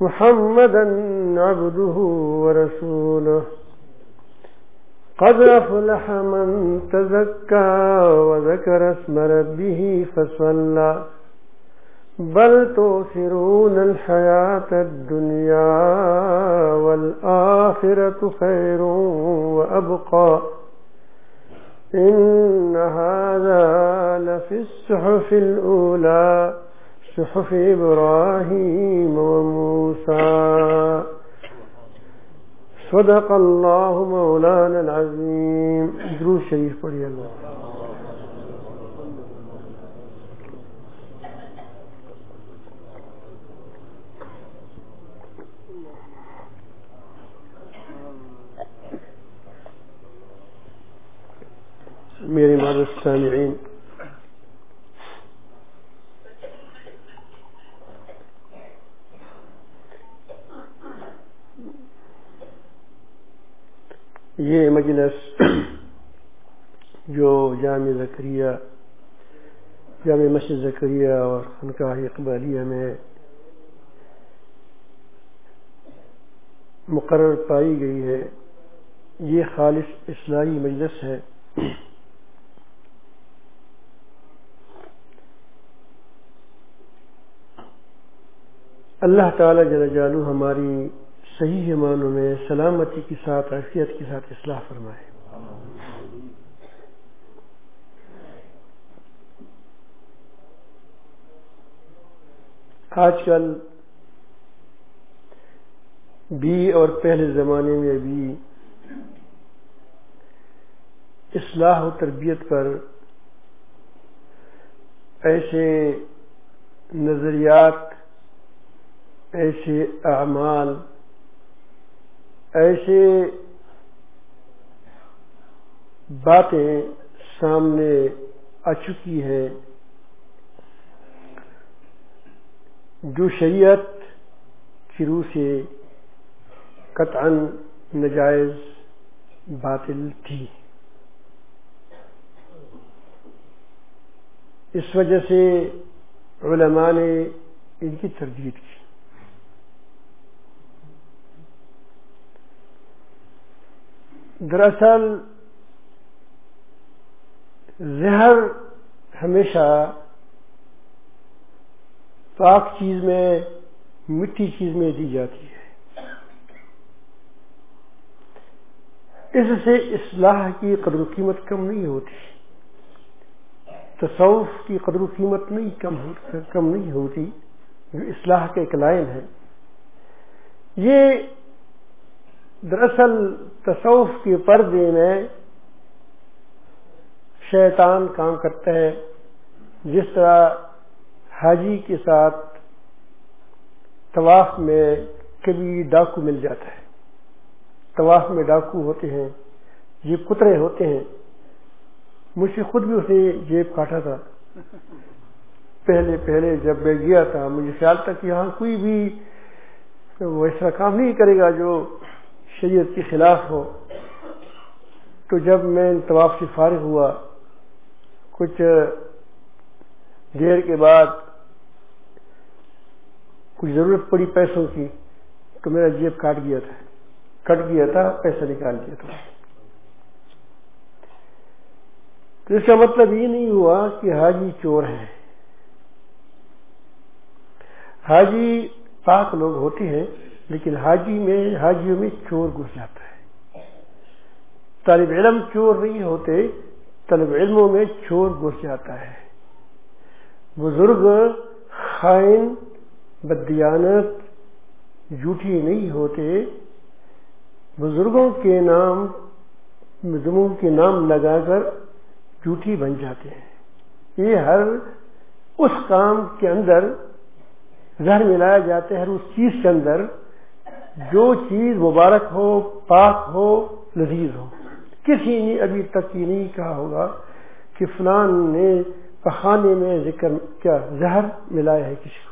محمدا عبده ورسوله. قد أفلح من تزكى وذكر اسم ربه فصلى. بل توثرون الحياة الدنيا والآخرة خير وأبقى. إن هذا لفي الصحف الأولى. صحف إبراهيم وموسى. صدق الله مولانا العظيم. دروس شريف پڑھیے اللہ میرے مدد سامعین یہ مجلس جو جامع ذکریہ جامع مسجد ذکریہ اور خنقاہ اقبالیہ میں مقرر پائی گئی ہے، یہ خالص اصلاحی مجلس ہے۔ اللہ تعالی جل جالو ہماری صحیح معنوں میں سلامتی کے ساتھ، عافیت کے ساتھ اصلاح فرمائے آج کل بھی اور پہلے زمانے میں بھی اصلاح و تربیت پر ایسے نظریات، ایسے اعمال ایسے باتیں سامنے آ چکی ہیں جو شریعت کی روح سے قطعا نجائز باطل تھی۔ اس وجہ سے علماء نے ان کی تردید کی۔ دراصل زہر ہمیشہ پاک چیز میں، مٹی چیز میں دی جاتی ہے۔ اس سے اصلاح کی قدر و قیمت کم نہیں ہوتی۔ تصوف کی قدر و قیمت نہیں کم کم نہیں ہوتی۔ جو اصلاح کے ایک لائن ہے۔ یہ دراصل تصوف کے پردے میں شیطان کام کرتا ہے، جس طرح حاجی کے ساتھ طواف میں کبھی ڈاکو مل جاتا ہے۔ طواف میں ڈاکو ہوتے ہیں، یہ کترے ہوتے ہیں۔ مجھ سے خود بھی اس نے جیب کاٹا تھا۔ پہلے پہلے جب میں گیا تھا، مجھے خیال تھا کہ یہاں کوئی بھی وہ ایسا کام نہیں کرے گا جو شریعت کے خلاف ہو، تو جب میں طواف سے فارغ ہوا، کچھ دیر کے بعد کچھ ضرورت پڑی پیسوں کی، تو میرا جیب کاٹ گیا تھا۔ کٹ گیا تھا، پیسہ نکال دیا تھا۔ تو اس کا مطلب یہ نہیں ہوا کہ حاجی چور ہے حاجی پاک لوگ ہوتے ہیں۔ لیکن حاجی میں حاجیوں میں چور گھس جاتا ہے۔ طالب علم چور نہیں ہوتے، طالب علموں میں چور گھس جاتا ہے۔ بزرگ خائن، بدیانت، جھوٹی نہیں ہوتے۔ بزرگوں کے نام بزرگوں کے نام لگا کر جھوٹی بن جاتے ہیں۔ یہ ہر اس کام کے اندر زہر ملایا جاتا ہے، ہر اس چیز کے اندر جو چیز مبارک ہو، پاک ہو، لذیذ ہو۔ کسی نے ابھی تک یہ نہیں کہا ہوگا کہ فلان نے پخانے میں ذکر کیا، زہر ملایا ہے کسی کو۔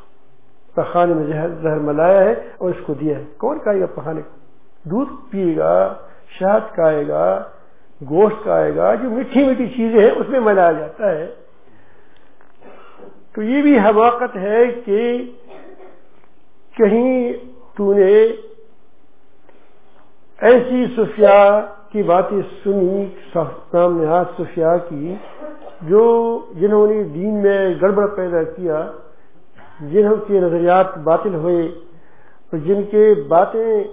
پخانے میں زہر زہر ملایا ہے اور اس کو دیا ہے۔ کون کہے گا پخانے کو؟ دودھ پیے گا، شہد کھائے گا، گوشت کھائے گا، جو میٹھی میٹھی چیزیں ہیں، اس میں ملایا جاتا ہے۔ تو یہ بھی حماقت ہے کہ کہیں تو نے ایسی صفیہ کی باتیں سنی سامنے صفیہ کی، جو جنہوں نے دین میں گڑبڑ پیدا کیا، جنہوں کے نظریات باطل ہوئے، اور جن کے باتیں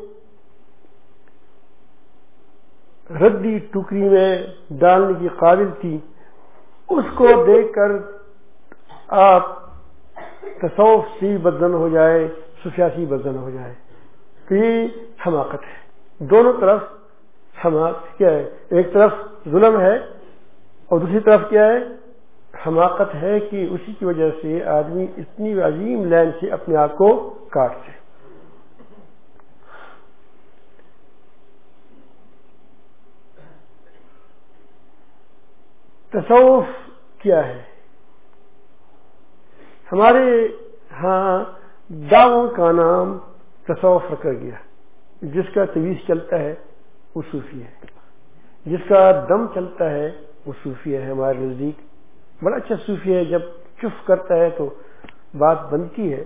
ردی ٹکری میں ڈالنے کی قابل تھی، اس کو دیکھ کر آپ تصوف سی بدن ہو جائے سفیاسی بدن ہو جائے۔ تو یہ حماقت ہے۔ دونوں طرف حماقت کیا ہے؟ ایک طرف ظلم ہے اور دوسری طرف کیا ہے؟ حماقت ہے کہ اسی کی وجہ سے آدمی اتنی عظیم لائن سے اپنے آپ کو کاٹتے تصوف کیا ہے؟ ہمارے ہاں دعووں کا نام تصوف رکھا گیا۔ جس کا طویز چلتا ہے وہ صوفی ہے۔ جس کا دم چلتا ہے وہ صوفی ہے ہمارے نزدیک۔ بڑا اچھا صوفی ہے، جب چف کرتا ہے تو بات بنتی ہے۔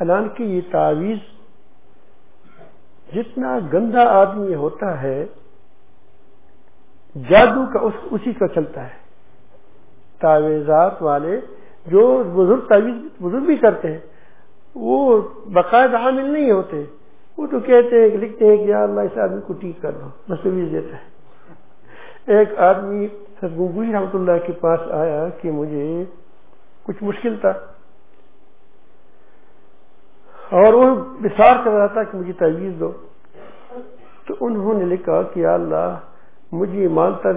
حالانکہ یہ تعویذ جتنا گندا آدمی ہوتا ہے، جادو کا اس، اسی کا چلتا ہے۔ تعویذات والے جو بزرگ تعویذ، بزرگ بھی کرتے ہیں، وہ باقاعدہ حامل نہیں ہوتے۔ وہ تو کہتے ہیں کہ لکھتے ہیں کہ یا اللہ اس آدمی کو ٹھیک کر دو بس دیتا ہے۔ ایک آدمی گنگوئی رحمت اللہ کے پاس آیا کہ مجھے کچھ مشکل تھا۔ اور وہ بسار کر رہا تھا کہ مجھے تجویز دو۔ تو انہوں نے لکھا کہ اللہ، مجھے مانتا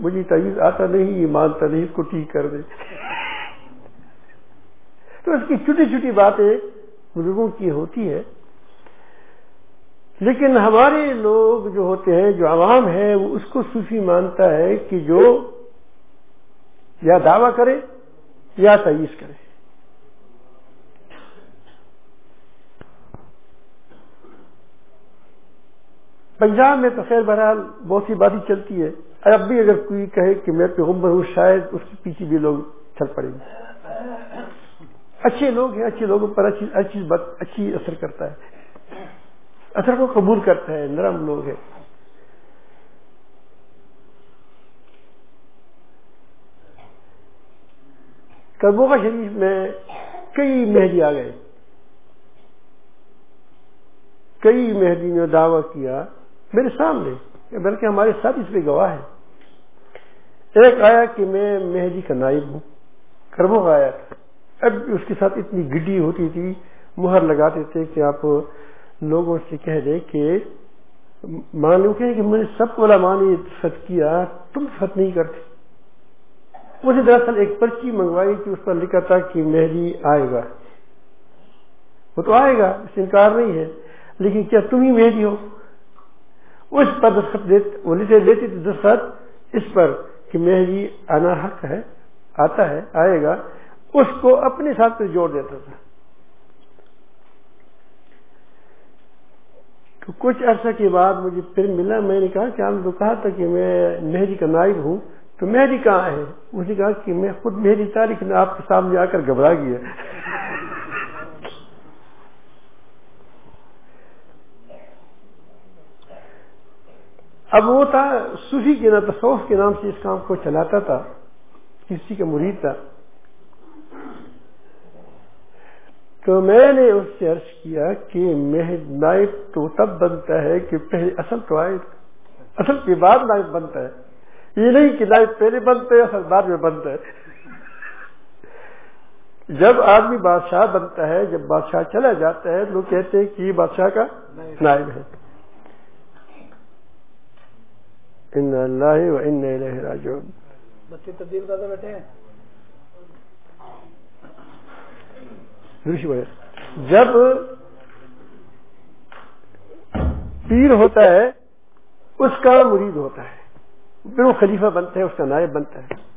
مجھے تجویز آتا نہیں، یہ مانتا نہیں، اس کو ٹھیک کر دے۔ تو اس کی چھوٹی چھوٹی باتیں بزرگوں کی ہوتی ہے۔ لیکن ہمارے لوگ جو ہوتے ہیں، جو عوام ہے وہ اس کو صوفی مانتا ہے کہ جو یا دعوی کرے یا تعیش کرے۔ پنجاب میں تو خیر بہرحال بہت سی باتیں چلتی ہے اب بھی اگر کوئی کہے کہ میں پیغمبر ہوں، شاید اس کے پیچھے بھی لوگ چل پڑیں گے۔ اچھے لوگ ہیں، اچھے لوگوں پر اچھی بات، اچھی اثر کرتا ہے۔ اثر کو قبول کرتا ہے نرم لوگ ہیں۔ کربوگا شریف میں کئی مہدی آ گئے۔ کئی مہدی نے دعویٰ کیا میرے سامنے، بلکہ ہمارے ساتھ اس پہ گواہ ہے ایک آیا کہ میں مہدی کا نائب ہوں کربو کا آیا اب اس کے ساتھ اتنی گڈی ہوتی تھی، مہر لگاتے تھے کہ آپ لوگوں سے کہہ دے کہ معلوم کہ میں نے سب کو نے فت کیا، تم فت نہیں کرتے۔ مجھے دراصل ایک پرچی منگوائی کہ اس پر لکھا تھا کہ مہدی آئے گا۔ وہ تو آئے گا، اس انکار نہیں ہے، لیکن کیا تم ہی مہدی ہو؟ اس پر دستخط وہ لیتے تھے دستخط اس پر کہ مہدی آنا حق ہے، آتا ہے، آئے گا، اس کو اپنے ساتھ پہ جوڑ دیتا تھا۔ تو کچھ عرصہ کے بعد مجھے پھر ملا، میں نے کہا کہ آپ نے تو کہا تھا کہ میں مہدی کا نائب ہوں۔ تو مہدی کہاں ہے؟ مجھے کہا کہ میں خود مہدی تاریخ نے آپ کے سامنے آ کر گھبرا گیا۔ اب وہ تھا صوفی کے نام، تصوف کے نام سے اس کام کو چلاتا تھا، کسی کا مرید تھا۔ تو میں نے اس سے عرض کیا کہ نائب تو تب بنتا ہے کہ پہلے اصل تو آئے اصل کے بعد نائب بنتا ہے۔ یہ نہیں کہ نائب پہلے بنتے اصل بعد میں بنتا ہے۔ جب آدمی بادشاہ بنتا ہے، جب بادشاہ چلا جاتا ہے لوگ کہتے ہیں کہ یہ بادشاہ کا نائب ہے۔ ان اللہ و ان راجعون۔ بچے تبدیل کرتے بیٹھے ہیں۔ جب پیر ہوتا ہے، اس کا مرید ہوتا ہے۔ پھر وہ خلیفہ بنتا ہے، اس کا نائب بنتا ہے۔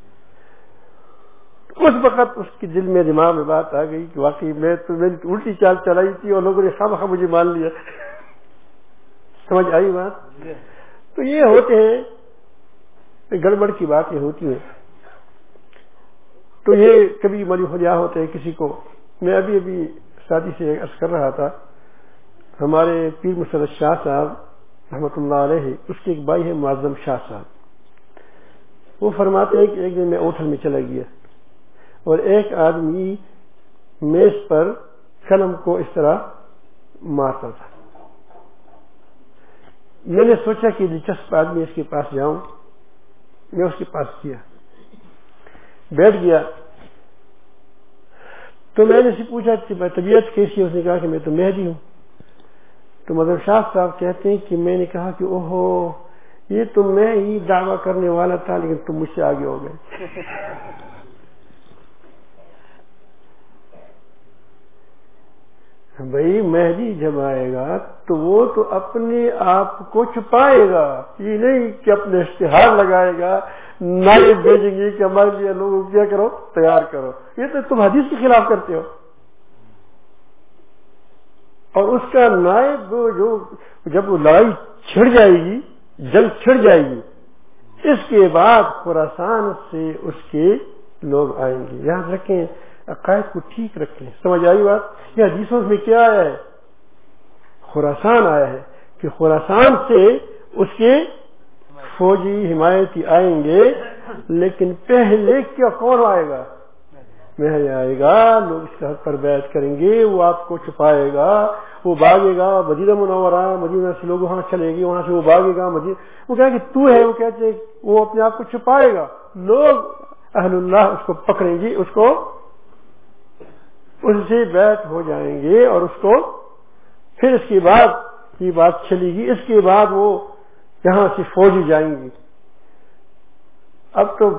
اس وقت اس کے دل میں دماغ میں بات آ گئی کہ واقعی میں تو میں الٹی چال چلائی تھی اور لوگوں نے خواہ خواہ مجھے مان لیا۔ سمجھ آئی بات؟ تو یہ ہوتے ہیں گڑبڑ کی بات یہ ہوتی ہے تو یہ کبھی مری ہوتے ہیں کسی کو۔ میں ابھی ابھی شادی سے عرض کر رہا تھا، ہمارے پیر مسرت شاہ صاحب رحمۃ اللہ علیہ، اس کے ایک بھائی ہے معظم شاہ صاحب۔ وہ فرماتے ہیں کہ ایک دن میں اوٹل میں چلا گیا اور ایک آدمی میز پر قلم کو اس طرح مارتا تھا۔ میں نے سوچا کہ دلچسپ آدمی اس کے پاس جاؤں، میں اس کے پاس کیا بیٹھ گیا۔ تو میں نے اسے پوچھا کہ طبیعت کیسی ہے؟ اس نے کہا کہ میں تو مہدی ہوں۔ تو مدر شاہ صاحب کہتے ہیں کہ میں نے کہا کہ اوہو، یہ تو میں ہی دعویٰ کرنے والا تھا لیکن تم مجھ سے آگے ہو گئے۔ بھائی مہدی جب آئے گا تو وہ تو اپنے آپ کو چھپائے گا۔ یہ نہیں کہ اپنے اشتہار لگائے گا نائب بھیجیں گے کہ ہمارے لیے لوگوں کیا کرو؟ تیار کرو۔ یہ تو تم حدیث کے خلاف کرتے ہو۔ اور اس کا نائب جو جب وہ لڑائی چھڑ جائے گی، جنگ چھڑ جائے گی، اس کے بعد خوراسان سے اس کے لوگ آئیں گے۔ یاد رکھیں عقائد کو ٹھیک رکھیں۔ سمجھ آئی بات؟ یہ حدیثوں میں کیا آیا ہے؟ خوراسان آیا ہے کہ خوراسان سے اس کے فوجی حمایتی آئیں گے، لیکن پہلے کیا کون آئے گا؟ محل آئے گا، لوگ اس کے حق پر بیعت کریں گے، وہ آپ کو چھپائے گا، وہ بھاگے گا، مدینہ منورہ، مدینہ سے لوگ وہاں چلے گی وہاں سے وہ بھاگے گا، مدینہ۔ وہ کہ تو ہے، وہ کہتے وہ اپنے آپ کو چھپائے گا۔ لوگ اہل اللہ اس کو پکڑیں گے، اس کو اس سے بیت ہو جائیں گے اور اس کو پھر اس کے بعد یہ بات چلے گی، اس کے بعد وہ یہاں سے فوجی جائیں گی۔ اب تو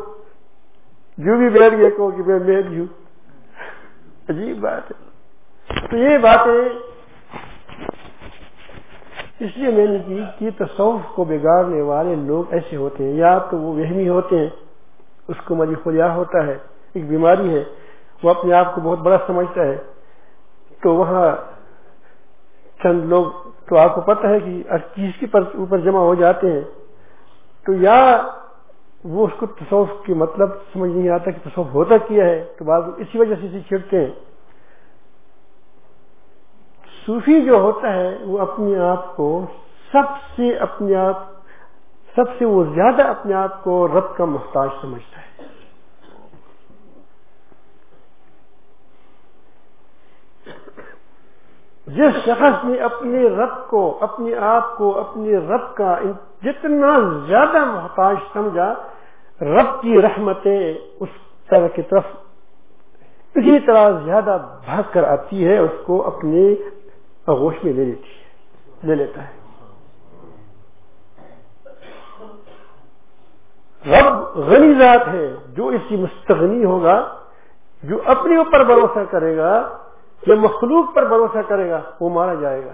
جو بھی بیٹھ گئے کہ میں بھی ہوں۔ عجیب بات ہے۔ تو یہ باتیں اس لیے میں نے کی کہ تصوف کو بگاڑنے والے لوگ ایسے ہوتے ہیں، یا تو وہ وہمی ہوتے ہیں، اس کو مجھے خلیا ہوتا ہے، ایک بیماری ہے۔ وہ اپنے آپ کو بہت بڑا سمجھتا ہے۔ تو وہاں چند لوگ تو آپ کو پتہ ہے کہ چیز کے اوپر جمع ہو جاتے ہیں۔ تو یا وہ اس کو تصوف کی مطلب سمجھ نہیں آتا کہ تصوف ہوتا کیا ہے۔ تو بعض اسی وجہ سے اسے چھڑتے ہیں۔ صوفی جو ہوتا ہے وہ اپنے آپ کو سب سے اپنے آپ، سب سے وہ زیادہ اپنے آپ کو رب کا محتاج سمجھتا ہے۔ جس شخص نے اپنے رب کو، اپنے آپ کو، اپنے رب کا جتنا زیادہ محتاج سمجھا، رب کی رحمتیں اس طرح کی طرف اسی طرح زیادہ بھاگ کر آتی ہے، اس کو اپنے آغوش میں لے لیتی ہے، لے لیتا ہے۔ رب غنی ذات ہے، جو اس کی مستغنی ہوگا، جو اپنے اوپر بھروسہ کرے گا جو مخلوق پر بھروسہ کرے گا وہ مارا جائے گا۔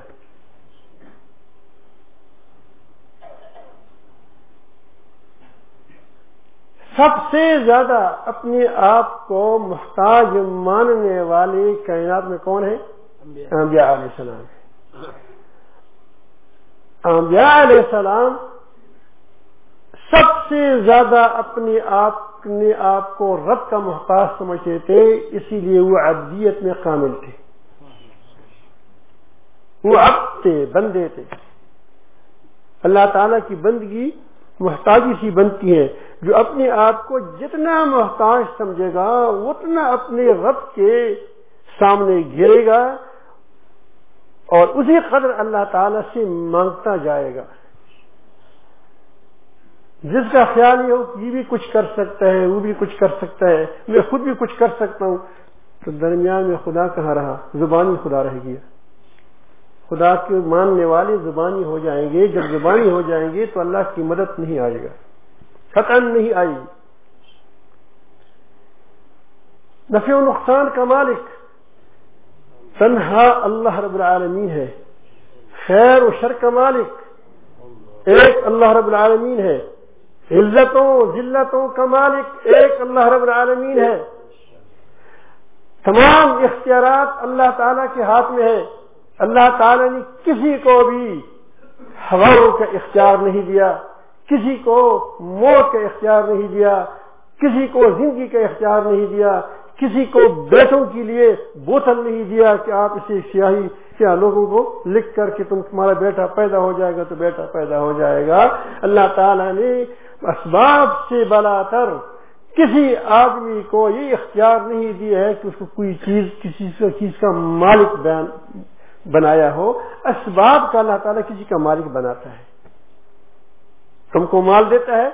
سب سے زیادہ اپنے آپ کو محتاج ماننے والے کائنات میں کون ہے انبیاء علیہ السلام۔ انبیاء علیہ السلام سب سے زیادہ اپنے آپ اپنے آپ کو رب کا محتاج سمجھتے تھے، اسی لیے وہ عبدیت میں کامل تھے۔ وہ اب تھے، بندے تھے۔ اللہ تعالی کی بندگی محتاجی سی بنتی ہے۔ جو اپنے آپ کو جتنا محتاج سمجھے گا، اتنا اپنے رب کے سامنے گرے گا اور اسی قدر اللہ تعالی سے مانگتا جائے گا۔ جس کا خیال یہ ہو یہ بھی کچھ کر سکتا ہے، وہ بھی کچھ کر سکتا ہے، میں خود بھی کچھ کر سکتا ہوں۔ تو درمیان میں خدا کہاں رہا؟ زبانی خدا رہ گیا۔ خدا کے ماننے والے زبانی ہو جائیں گے، جب زبانی ہو جائیں گے تو اللہ کی مدد نہیں آئے گا۔ ختم نہیں آئی نفع و نقصان کا مالک تنہا اللہ رب العالمین ہے۔ خیر و شر کا مالک ایک اللہ رب العالمین ہے۔ عزتوں، ذلتوں کا مالک ایک اللہ رب العالمین ہے۔ تمام اختیارات اللہ تعالی کے ہاتھ میں ہے اللہ تعالی نے کسی کو بھی ہواؤں کا اختیار نہیں دیا، کسی کو موت کا اختیار نہیں دیا، کسی کو زندگی کا اختیار نہیں دیا، کسی کو بیٹوں کے لیے بوتل نہیں دیا کہ آپ اسے سیاہی کیا لوگوں کو لکھ کر کے تم تمہارا بیٹا پیدا ہو جائے گا تو بیٹا پیدا ہو جائے گا۔ اللہ تعالیٰ نے اسباب سے بلا کر کسی آدمی کو یہ اختیار نہیں دیا ہے کہ اس کو کوئی چیز کسی چیز کا مالک بنایا ہو۔ اسباب کا اللہ تعالیٰ کسی کا مالک بناتا ہے۔ تم کو مال دیتا ہے۔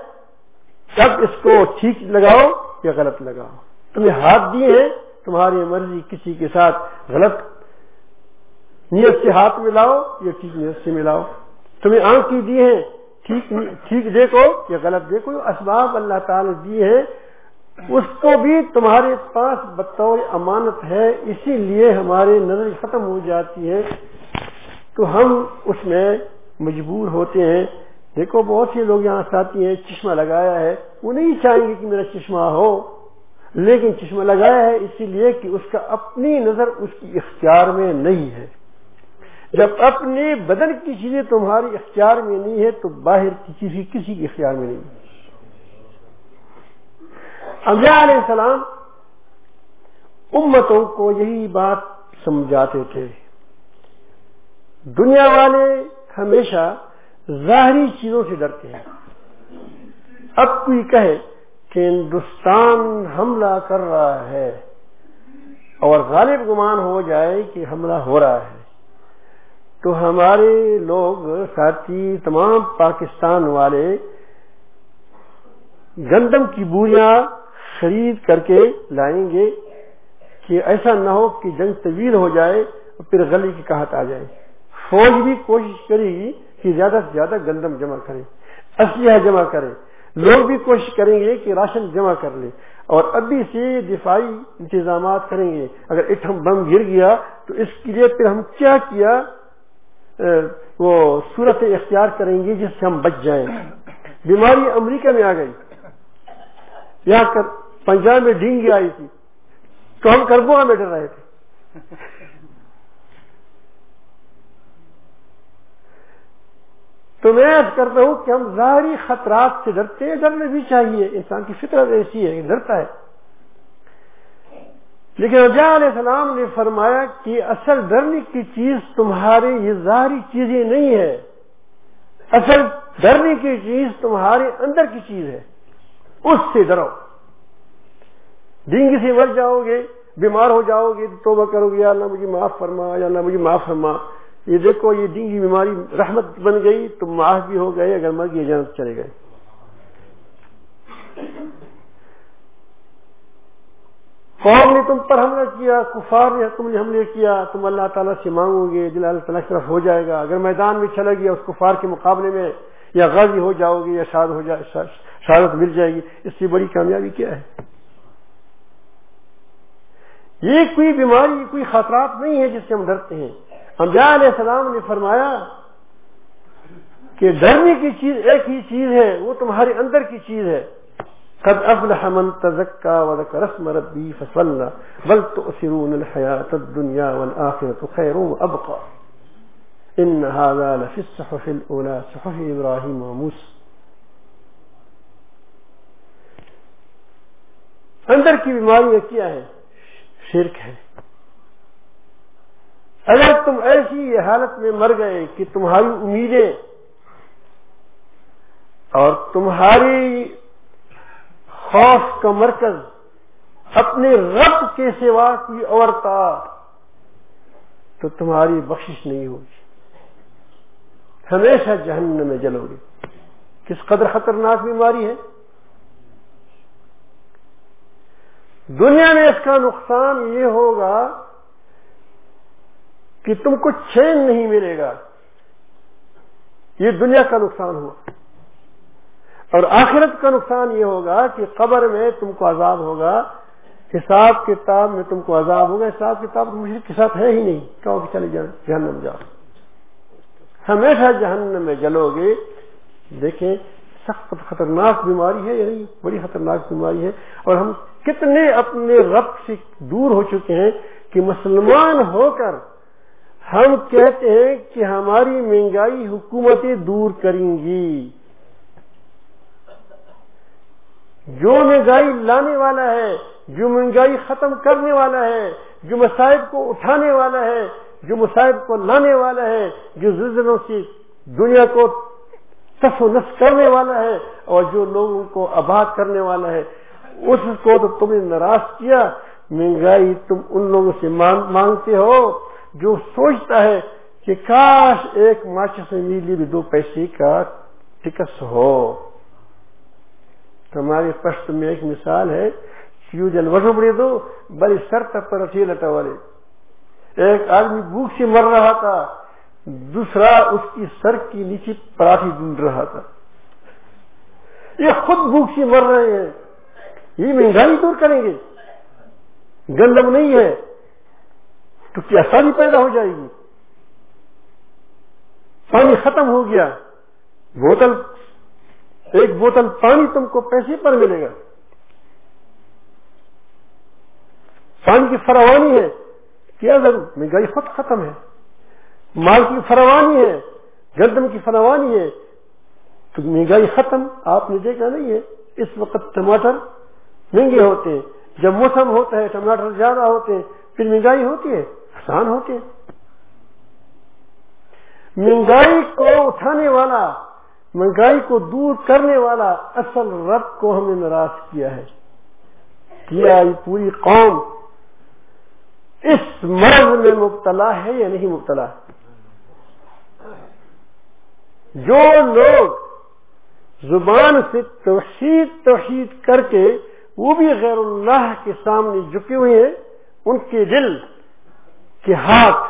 تب اس کو ٹھیک لگاؤ یا غلط لگاؤ۔ تمہیں ہاتھ دیے ہیں۔ تمہاری مرضی کسی کے ساتھ غلط نیت سے ہاتھ ملاؤ یا ٹھیک نیت سے ملاؤ۔ تمہیں آنکھ کی دیے ہیں۔ ٹھیک دیکھو یا غلط دیکھو اسباب اللہ تعالی دیے ہیں، اس کو بھی تمہارے پاس بطور امانت ہے، اسی لیے ہماری نظر ختم ہو جاتی ہے۔ تو ہم اس میں مجبور ہوتے ہیں۔ دیکھو، بہت سے لوگ یہاں ساتھی ہیں، چشمہ لگایا ہے۔ وہ نہیں چاہیں گے کہ میرا چشمہ ہو، لیکن چشمہ لگایا ہے، اسی لیے کہ اس کا اپنی نظر اس کی اختیار میں نہیں ہے۔ جب اپنے بدن کی چیزیں تمہاری اختیار میں نہیں ہے تو باہر کی چیز کسی کی اختیار میں نہیں امبیا علیہ السلام امتوں کو یہی بات سمجھاتے تھے۔ دنیا والے ہمیشہ ظاہری چیزوں سے ڈرتے ہیں۔ اب کوئی کہے کہ ہندوستان حملہ کر رہا ہے اور غالب گمان ہو جائے کہ حملہ ہو رہا ہے۔ تو ہمارے لوگ ساتھی تمام پاکستان والے گندم کی بوریاں خرید کر کے لائیں گے کہ ایسا نہ ہو کہ جنگ طویل ہو جائے اور پھر گلی کی کہت آ جائے۔ فوج بھی کوشش کرے گی کہ زیادہ سے زیادہ گندم جمع کرے، اسلحہ جمع کرے۔ لوگ بھی کوشش کریں گے کہ راشن جمع کر لیں اور ابھی سے دفاعی انتظامات کریں گے۔ اگر اٹھم بم گر گیا تو اس کے لیے پھر ہم کیا کیا وہ صورت اختیار کریں گے جس سے ہم بچ جائیں۔ بیماری امریکہ میں آ گئی۔ یہاں پنجاب میں ڈینگی آئی تھی۔ تو ہم کربوا میں ڈر رہے تھے۔ تو میں ایسا کرتا ہوں کہ ہم ظاہری خطرات سے ڈرتے ہیں۔ ڈرنے بھی چاہیے۔ انسان کی فطرت ایسی ہے ڈرتا ہے۔ لیکن رجا علیہ السلام نے فرمایا کہ اصل ڈرنے کی چیز تمہاری یہ ظاہری چیزیں نہیں ہے اصل ڈرنے کی چیز تمہارے اندر کی چیز ہے۔ اس سے ڈرو۔ ڈینگی سے مر جاؤ گے، بیمار ہو جاؤ گے تو وہ کرو گے، یا اللہ مجھے معاف فرما، یا اللہ مجھے معاف فرما۔ یہ دیکھو، یہ ڈینگی بیماری رحمت بن گئی تو معاف بھی ہو گئے، اگر مر گئی جنت چلے گئے۔ قوم نے تم پر حملہ کیا، کفار نے تم نے حملے کیا، تم اللہ تعالیٰ سے مانگو گے دل اللہ تعالیٰ طرف ہو جائے گا۔ اگر میدان میں چلا گیا اس کفار کے مقابلے میں، یا غازی ہو جاؤ گے، یا شاد ہو جائے، شہادت مل جائے گی، اس سے بڑی کامیابی کیا ہے؟ یہ کوئی بیماری کوئی خطرات نہیں ہے جس سے ہم ڈرتے ہیں۔ ہم علیہ السلام نے فرمایا کہ ڈرنے کی چیز ایک ہی چیز ہے، وہ تمہارے اندر کی چیز ہے۔ قد أفلح من تزكى وذكر اسم ربي فصلى بل تؤثرون الحياة الدنيا والآخرة خير وأبقى. إن هذا لفي الصحف الأولى صحف إبراهيم وموسى. اندر کی بیماری کیا ہے؟ شرک ہے. اگر تم ایسی حالت میں مر گئے کہ تمہاری امیدیں اور تمہاری خوف کا مرکز اپنے رب کے سوا کی اور تھا، تو تمہاری بخشش نہیں ہوگی۔ ہمیشہ جہنم میں جلو گے۔ کس قدر خطرناک بیماری ہے۔ دنیا میں اس کا نقصان یہ ہوگا کہ تم کو چین نہیں ملے گا۔ یہ دنیا کا نقصان ہوا۔ اور آخرت کا نقصان یہ ہوگا کہ قبر میں تم کو عذاب ہوگا، حساب کتاب میں تم کو عذاب ہوگا، حساب کتاب مشرق کے ساتھ ہے ہی نہیں، کہو کہ چلے جہنم جاؤ۔ ہمیشہ جہنم میں جلو گے، دیکھیں، سخت خطرناک بیماری ہے یعنی بڑی خطرناک بیماری ہے۔ اور ہم کتنے اپنے رب سے دور ہو چکے ہیں کہ مسلمان ہو کر ہم کہتے ہیں کہ ہماری مہنگائی حکومتیں دور کریں گی۔ جو مہنگائی لانے والا ہے، جو مہنگائی ختم کرنے والا ہے، جو مسائب کو اٹھانے والا ہے، جو مسائب کو لانے والا ہے، جو زلزلوں سے دنیا کو تف و نس کرنے والا ہے اور جو لوگوں کو آباد کرنے والا ہے۔ اس کو تو تم نے ناراض کیا۔ مہنگائی تم ان لوگوں سے مانگتے ہو جو سوچتا ہے کہ کاش ایک ماچ سے میلی بھی دو پیسے کا ٹکس ہو۔ ہماری پشت میں ایک مثال ہے کیوں جل وزو دو بڑی سر تک پر اچھی لٹا والے۔ ایک آدمی بھوک سے مر رہا تھا، دوسرا اس کی سر کی نیچے پراٹھی ڈھونڈ رہا تھا۔ یہ خود بھوک سے مر رہے ہیں۔ یہ مہنگائی دور کریں گے۔ گندم نہیں ہے۔ تو کیا آسانی پیدا ہو جائے گی؟ پانی ختم ہو گیا۔ بوتل ایک بوتل پانی تم کو پیسے پر ملے گا۔ پانی کی فراوانی ہے کیا ضرور مہنگائی خود ختم ہے، مال کی فراوانی ہے، گندم کی فراوانی ہے، تو مہنگائی ختم آپ نے دیکھا نہیں ہے۔ اس وقت ٹماٹر مہنگے ہوتے ہیں۔ جب موسم ہوتا ہے، ٹماٹر زیادہ ہوتے ہیں، پھر مہنگائی ہوتی ہے، آسان ہوتی ہے۔ مہنگائی کو اٹھانے والا مہنگائی کو دور کرنے والا اصل رب کو ہم نے ناراض کیا ہے۔ کیا یہ پوری قوم اس مرض میں مبتلا ہے یا نہیں مبتلا؟ جو لوگ زبان سے توحید توحید کر کے وہ بھی غیر اللہ کے سامنے جھکے ہوئے ہیں، ان کے دل کے ہاتھ،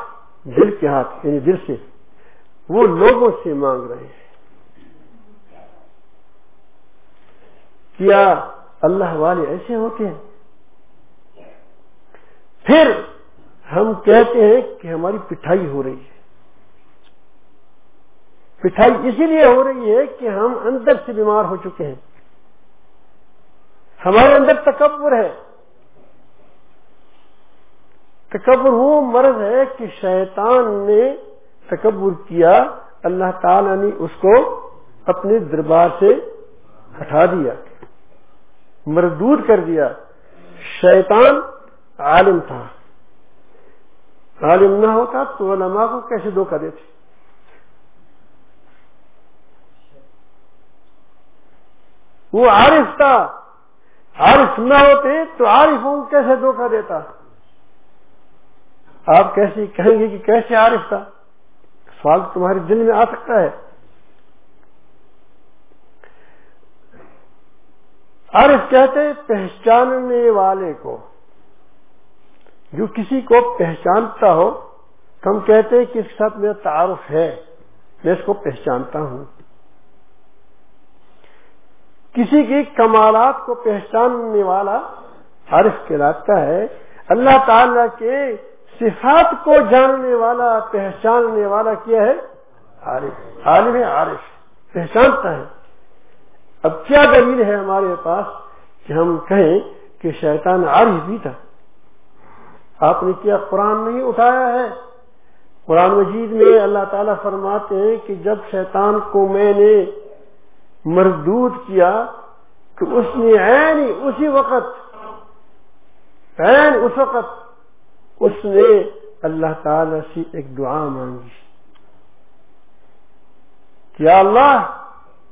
دل کے ہاتھ یعنی دل سے وہ لوگوں سے مانگ رہے ہیں۔ کیا اللہ والے ایسے ہوتے ہیں۔ پھر ہم کہتے ہیں کہ ہماری پٹھائی ہو رہی ہے۔ پٹھائی اسی لیے ہو رہی ہے کہ ہم اندر سے بیمار ہو چکے ہیں۔ ہمارے اندر تکبر ہے۔ تکبر وہ مرض ہے کہ شیطان نے تکبر کیا۔ اللہ تعالی نے اس کو اپنے دربار سے ہٹا دیا۔ مردود کر دیا۔ شیطان عالم تھا۔ عالم نہ ہوتا تو علماء کو کیسے دھوکہ دیتے؟ وہ عارف تھا۔ عارف نہ ہوتے تو عارف کو کیسے دھوکہ دیتا؟ آپ کیسے کہیں گے کہ کیسے عارف تھا؟ سوال تمہارے دل میں آ سکتا ہے۔ عارف کہتے پہچاننے والے کو۔ جو کسی کو پہچانتا ہو تو ہم کہتے ہیں کہ اس کے ساتھ میرا تعارف ہے، میں اس کو پہچانتا ہوں۔ کسی کی کمالات کو پہچاننے والا عارف کہلاتا ہے۔ اللہ تعالی کے صفات کو جاننے والا، پہچاننے والا کیا ہے؟ عارف۔ عالم عارف، پہچانتا ہے۔ اب کیا دلیل ہے ہمارے پاس کہ ہم کہیں کہ شیطان عارف بھی تھا؟ آپ نے کیا قرآن نہیں اٹھایا ہے؟ قرآن مجید میں اللہ تعالیٰ فرماتے ہیں کہ جب شیطان کو میں نے مردود کیا تو اس نے عین اسی وقت، عین اس وقت اس نے اللہ تعالی سے ایک دعا مانگی۔ کیا اللہ،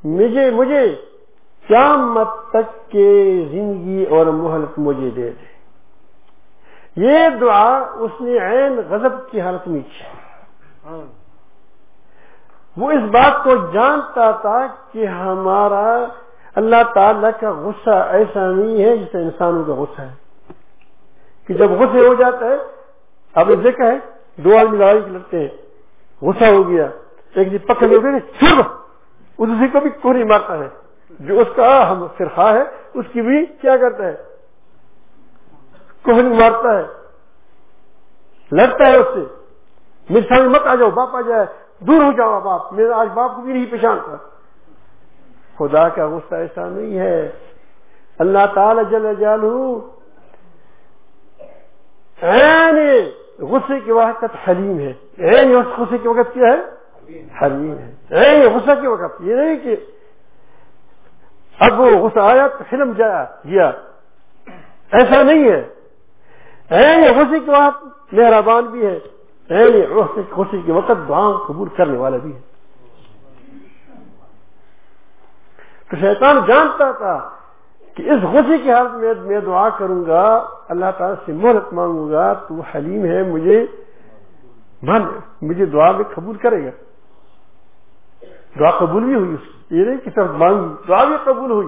مجھے مجھے کیا مت تک کے زندگی اور مہلت مجھے دے دے۔ یہ دعا اس نے عین غضب کی حالت میں کی۔ وہ اس بات کو جانتا تھا کہ ہمارا اللہ تعالی کا غصہ ایسا نہیں ہے جسے انسانوں کا غصہ ہے۔ کہ جب غصے ہو جاتا ہے آپ نے دیکھا ہے، دو آدمی لڑائی لڑتے ہیں۔ غصہ ہو گیا۔ ایک جی پکڑ ہو گئے اسی کو بھی کوری مارتا ہے۔ جو اس کا ہم فرخا ہے، اس کی بھی کیا کرتا ہے؟ کوہنی مارتا ہے۔ لڑتا ہے اس سے۔ میرے سامنے مت آ جاؤ، باپ آ جائے۔ دور ہو جاؤ باپ میرا آج باپ کو بھی نہیں پہچانتا خدا کا غصہ ایسا نہیں ہے۔ اللہ تعالی جل جالو غصے کے وقت حلیم ہے۔ غصے کے وقت کیا ہے؟ حلیم ہے۔ غصہ کے وقت یہ نہیں کہ اب وہ غصہ آیا تو فلم جایا گیا ایسا نہیں ہے۔ غصے کے وقت مہربان بھی ہے۔ غصے کے وقت دعا قبول کرنے والا بھی ہے۔ تو شیطان جانتا تھا کہ اس غصے کی حالت میں میں دعا کروں گا، اللہ تعالیٰ سے مہلت مانگوں گا، تو حلیم ہے، مجھے من مجھے دعا میں قبول کرے گا۔ دعا قبول بھی ہوئی یہ نہیں کہ صرف مانگی دعا بھی قبول ہوئی۔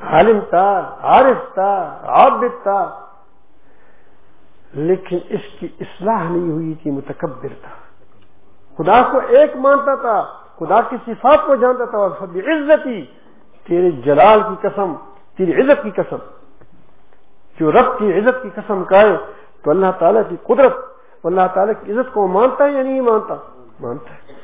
عالم تھا، عارف تھا، عابد تھا، لیکن اس کی اصلاح نہیں ہوئی تھی متکبر تھا۔ خدا کو ایک مانتا تھا، خدا کی صفات کو جانتا تھا اور عزتی، تیرے جلال کی قسم، تیری عزت کی قسم۔ جو رب کی عزت کی قسم کہے تو اللہ تعالیٰ کی قدرت اللہ تعالیٰ کی عزت کو مانتا ہے یا نہیں مانتا؟ مانتا ہے۔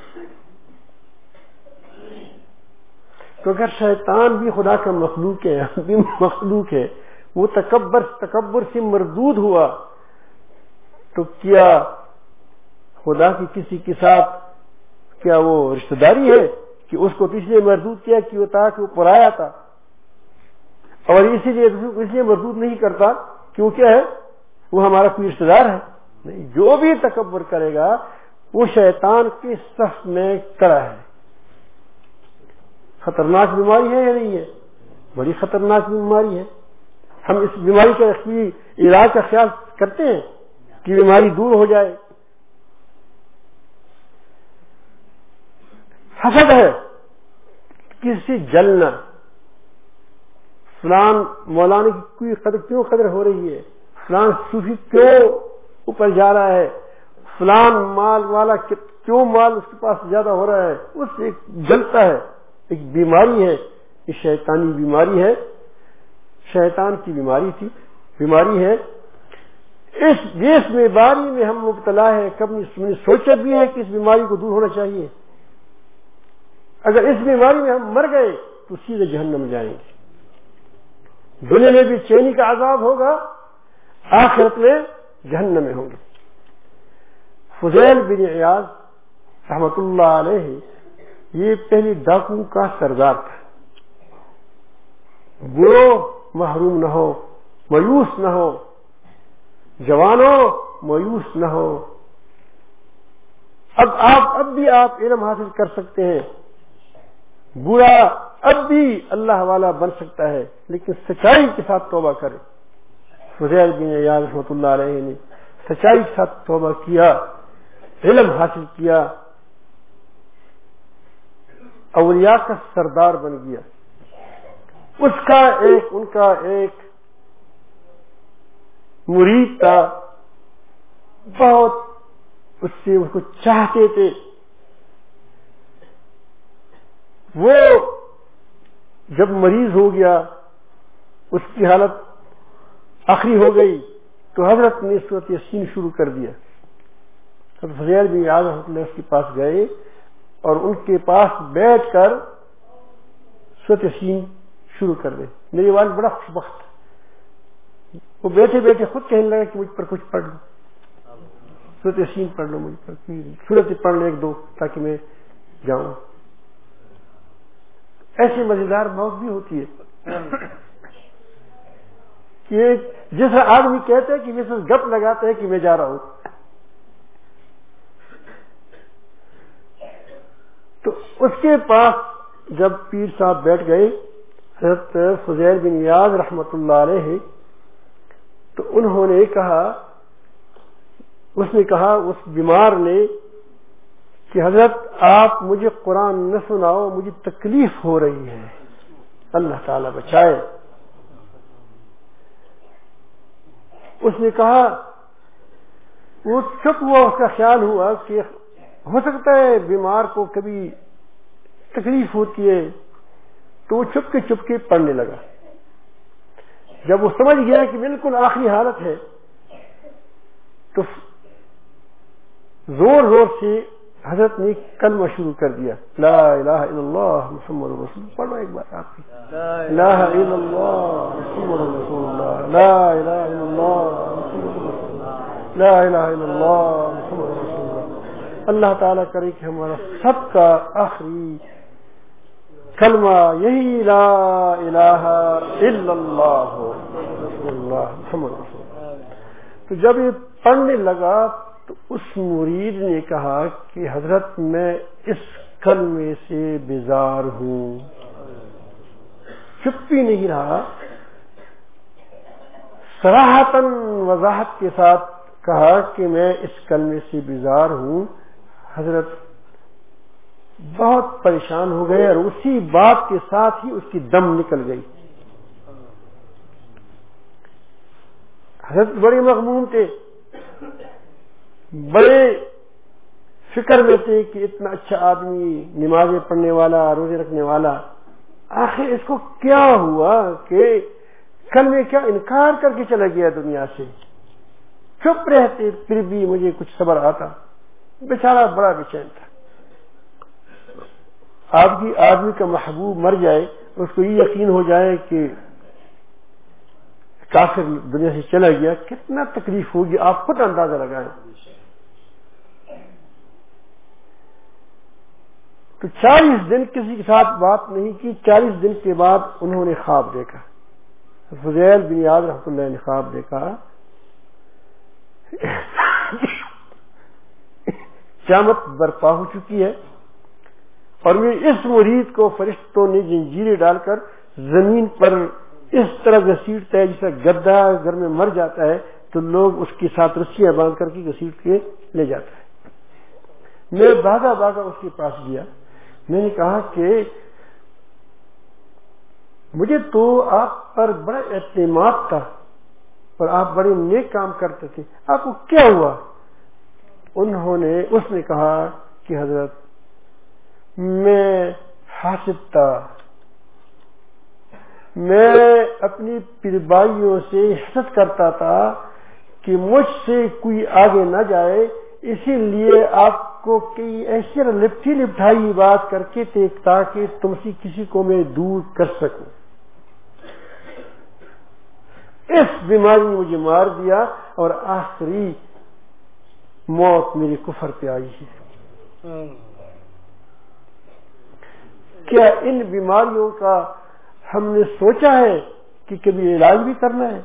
تو اگر شیطان بھی خدا کا مخلوق ہے بھی مخلوق ہے وہ تکبر تکبر سے مردود ہوا۔ تو کیا خدا کی کسی کے ساتھ کیا وہ رشتہ داری ہے کہ اس کو اس لیے مردود کیا کہ وہ تھا کہ وہ پرایا تھا؟ اور اسی لیے اس لیے مردود نہیں کرتا کیوں کیا ہے؟ وہ ہمارا کوئی رشتہ دار ہے۔ نہیں، جو بھی تکبر کرے گا، وہ شیطان کے صف میں کرا ہے۔ خطرناک بیماری ہے یا نہیں ہے؟ بڑی خطرناک بیماری ہے۔ ہم اس بیماری کا علاج کا خیال کرتے ہیں کہ بیماری دور ہو جائے۔ حسد ہے، کسی جلنا فلان مولانا کی کوئی قدر کیوں قدر ہو رہی ہے؟ فلان صوفی کیوں اوپر جا رہا ہے، فلان مال والا کیوں مال اس کے پاس زیادہ ہو رہا ہے؟ اس سے ایک جلتا ہے، ایک بیماری ہے، یہ شیطانی بیماری ہے۔ شیطان کی بیماری تھی، بیماری ہے۔ اس جس بیماری میں ہم مبتلا ہے کبھی سوچا بھی ہے کہ اس بیماری کو دور ہونا چاہیے۔ اگر اس بیماری میں ہم مر گئے، تو سیدھے جہنم جائیں گے۔ دنیا میں بھی چینی کا عذاب ہوگا، آخرت میں جہنم میں ہوں گے۔ فضیل بن ایاز رحمت اللہ علیہ یہ پہلی ڈاکو کا سردار تھا۔ برو محروم نہ ہو، مایوس نہ ہو جوانوں مایوس نہ ہو۔ اب آپ، اب بھی آپ علم حاصل کر سکتے ہیں۔ برا اب بھی اللہ والا بن سکتا ہے، لیکن سچائی کے ساتھ توبہ کرے۔ فضیل بن یاد رحمۃ اللہ علیہ نے سچائی کے ساتھ توبہ کیا، علم حاصل کیا۔ اولیاء کا سردار بن گیا۔ اس کا ایک، ان کا ایک مرید تھا۔ بہت اس سے اس کو چاہتے تھے۔ وہ جب مریض ہو گیا، اس کی حالت آخری ہو گئی تو حضرت نے صورت یسین شروع کر دیا۔ فضیر بھی یاد حضرت نے اس کے پاس گئے اور ان کے پاس بیٹھ کر صورت یسین شروع کر دے۔ میری والد بڑا خوش بخت وہ بیٹھے بیٹھے خود کہنے لگا کہ مجھ پر کچھ پڑھ لو۔ صورت یسین پڑھ لو، مجھ پر صورت پڑھ لو ایک دو تاکہ میں جاؤں۔ ایسی مزیدار موت بھی ہوتی ہے۔ کہ جس آدمی کہتے ہیں کہ میں گپ لگاتے ہیں کہ میں جا رہا ہوں۔ تو اس کے پاس جب پیر صاحب بیٹھ گئے، حضرت فضیر بن یاز رحمت اللہ علیہ، تو انہوں نے کہا، اس نے کہا، اس بیمار نے کہ حضرت آپ مجھے قرآن نہ سناؤ، مجھے تکلیف ہو رہی ہے۔ اللہ تعالی بچائے۔ اس نے کہا وہ چپ ہوا اس کا خیال ہوا کہ ہو سکتا ہے بیمار کو کبھی تکلیف ہوتی ہے تو وہ چپ کے چپ کے پڑھنے لگا۔ جب وہ سمجھ گیا کہ بالکل آخری حالت ہے تو زور زور سے حضرت نے کلمہ شروع کر دیا۔ لا الہ الا اللہ محمد رسول پڑھو ایک بار آپ کی لا الہ الا اللہ محمد رسول اللہ۔ لا الہ الا اللہ محمد رسول اللہ۔ لا الہ الا اللہ محمد رسول اللہ۔ اللہ تعالیٰ کرے کہ ہمارا سب کا آخری کلمہ یہی لا الہ الا اللہ رسول اللہ محمد رسول اللہ۔ تو جب یہ پڑھنے لگا تو اس مرید نے کہا کہ حضرت میں اس کلمے سے بیزار ہوں۔ چپ بھی نہیں رہا۔ سراہتن وضاحت کے ساتھ کہا کہ میں اس کلمے سے بیزار ہوں۔ حضرت بہت پریشان ہو گئے اور اسی بات کے ساتھ ہی اس کی دم نکل گئی۔ حضرت بڑے مغموم تھے۔ بڑے فکر میں تھے کہ اتنا اچھا آدمی نمازیں پڑھنے والا، روزے رکھنے والا، آخر اس کو کیا ہوا کہ کل میں کیا انکار کر کے چلا گیا دنیا سے؟ چپ رہتے پھر بھی مجھے کچھ صبر آتا۔ بیچارہ بڑا بے چین تھا۔ آپ کی آدمی کا محبوب مر جائے، اس کو یہ یقین ہو جائے کہ کافر دنیا سے چلا گیا۔ کتنا تکلیف ہوگی، آپ خود اندازہ لگائیں۔ تو چالیس دن کسی کے ساتھ بات نہیں کی، چالیس دن کے بعد انہوں نے خواب دیکھا۔ فضیل بن یاد رحمۃ اللہ نے خواب دیکھا۔ چامت برپا ہو چکی ہے اور میں اس مرید کو فرشتوں نے جنجیریں ڈال کر زمین پر اس طرح گسیٹتا ہے جیسا گدا گھر میں مر جاتا ہے تو لوگ اس کے ساتھ رسیاں باندھ کر کے گسیٹ کے لے جاتا ہے میں بھاگا بھاگا اس کے پاس گیا۔ میں نے کہا کہ مجھے تو آپ پر بڑا اعتماد تھا اور آپ بڑے نیک کام کرتے تھے۔ آپ کو کیا ہوا؟ انہوں نے اس نے کہا کہ حضرت، میں حاصل تھا۔ میں اپنی پیربائیوں سے حسد کرتا تھا کہ مجھ سے کوئی آگے نہ جائے، اسی لیے آپ کو کئی ایسی لپٹی لپٹائی بات کر کے تھے تاکہ تم سے کسی کو میں دور کر سکوں۔ اس بیماری نے مجھے مار دیا اور آخری موت میری کفر پہ آئی ہے۔ کیا ان بیماریوں کا ہم نے سوچا ہے کہ کبھی علاج بھی کرنا ہے؟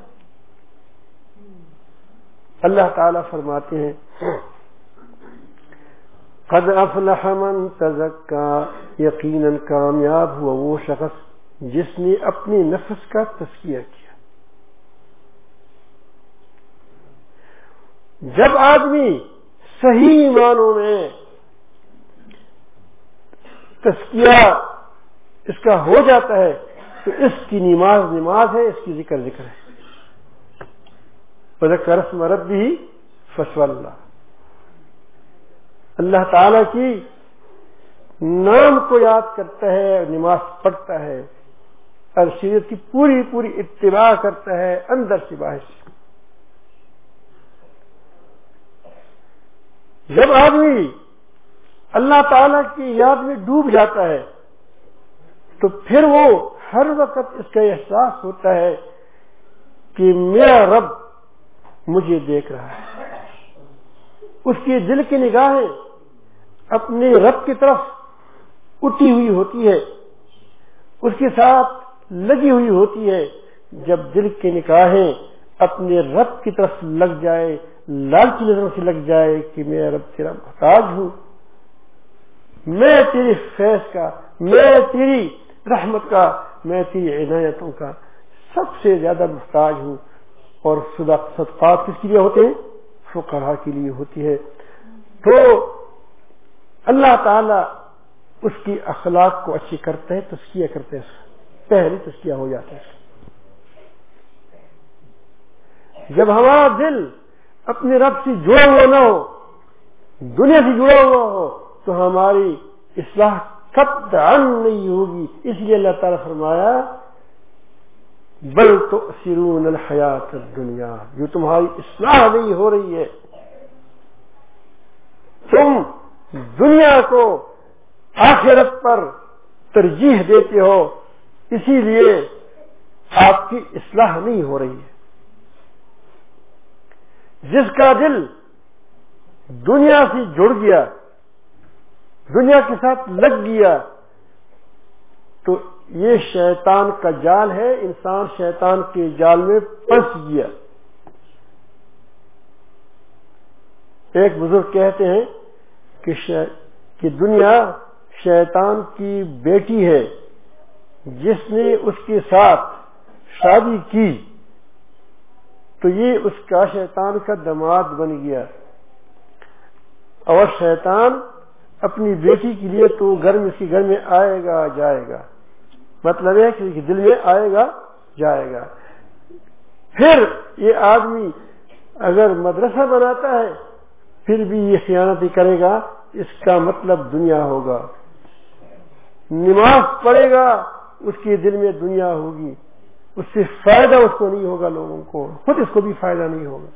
اللہ تعالی فرماتے ہیں قد افلح من تزکا، یقیناً کامیاب ہوا وہ شخص جس نے اپنی نفس کا تذکیہ کیا۔ جب آدمی صحیح معنوں میں تذکیہ اس کا ہو جاتا ہے، تو اس کی نماز نماز ہے، اس کی ذکر ذکر ہے۔ کرس مرد بھی فصو اللہ اللہ تعالی کی نام کو یاد کرتا ہے، نماز پڑھتا ہے، اور شریعت کی پوری پوری اتباع کرتا ہے اندر سے باہر سے۔ جب آدمی اللہ تعالی کی یاد میں ڈوب جاتا ہے، تو پھر وہ ہر وقت اس کا احساس ہوتا ہے کہ میرا رب مجھے دیکھ رہا ہے۔ اس کی دل کی نگاہیں اپنے رب کی طرف اٹھی ہوئی ہوتی ہے، اس کے ساتھ لگی ہوئی ہوتی ہے۔ جب دل کی نکاحیں اپنے رب کی طرف لگ جائے لالچی نظروں سے لگ جائے کہ میں رب تیرا محتاج ہوں۔ میں تیری فیض کا، میں تیری رحمت کا، میں تیری عنایتوں کا سب سے زیادہ محتاج ہوں۔ اور صدقات کس کے لیے ہوتے ہیں؟ فقراء کے لیے ہوتی ہے۔ تو اللہ تعالی اس کی اخلاق کو اچھی کرتے ہیں تسکیہ کرتے ہیں۔ پہلے تسکیہ ہو جاتا ہے۔ جب ہمارا دل اپنے رب سے جڑا ہوا نہ ہو، دنیا سے جڑا ہوا ہو، تو ہماری اصلاح کب نہیں ہوگی۔ اس لیے اللہ تعالیٰ فرمایا، بل تو سرون الحیات دنیا جو تمہاری اصلاح نہیں ہو رہی ہے تم دنیا کو آخرت پر ترجیح دیتے ہو، اسی لیے آپ کی اصلاح نہیں ہو رہی ہے۔ جس کا دل دنیا سے جڑ گیا، دنیا کے ساتھ لگ گیا، تو یہ شیطان کا جال ہے۔ انسان شیطان کے جال میں پھنس گیا۔ ایک بزرگ کہتے ہیں کہ, کہ دنیا شیطان کی بیٹی ہے جس نے اس کے ساتھ شادی کی تو یہ اس کا شیطان کا دماد بن گیا۔ اور شیطان اپنی بیٹی کے لیے تو گھر میں اس کے گھر میں آئے گا جائے گا۔ مطلب ہے کہ دل میں آئے گا جائے گا۔ پھر یہ آدمی اگر مدرسہ بناتا ہے پھر بھی یہ خیانت کرے گا، اس کا مطلب دنیا ہوگا۔ نماز پڑھے گا، اس کے دل میں دنیا ہوگی۔ اس سے فائدہ اس کو نہیں ہوگا لوگوں کو، خود اس کو بھی فائدہ نہیں ہوگا۔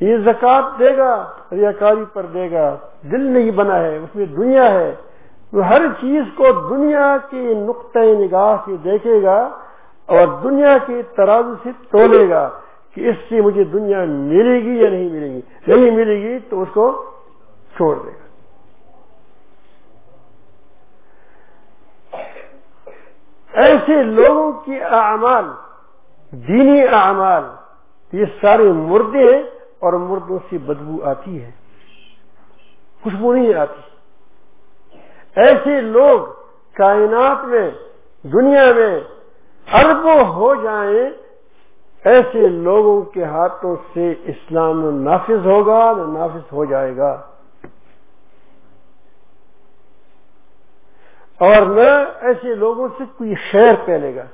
یہ زکات دے گا، ریاکاری پر دے گا۔ دل نہیں بنا ہے، اس میں دنیا ہے۔ وہ ہر چیز کو دنیا کی نقطۂ نگاہ سے دیکھے گا اور دنیا کے ترازو سے تولے گا۔ کہ اس سے مجھے دنیا ملے گی یا نہیں ملے گی؟ نہیں ملے گی تو اس کو چھوڑ دے گا۔ ایسے لوگوں کی اعمال، دینی اعمال، یہ سارے مردے ہیں اور مردوں سے بدبو آتی ہے۔ خوشبو نہیں آتی۔ ایسے لوگ کائنات میں، دنیا میں اربوں ہو جائیں ایسے لوگوں کے ہاتھوں سے اسلام نافذ ہوگا نہ نافذ ہو جائے گا۔ اور نہ ایسے لوگوں سے کوئی خیر پہلے گا۔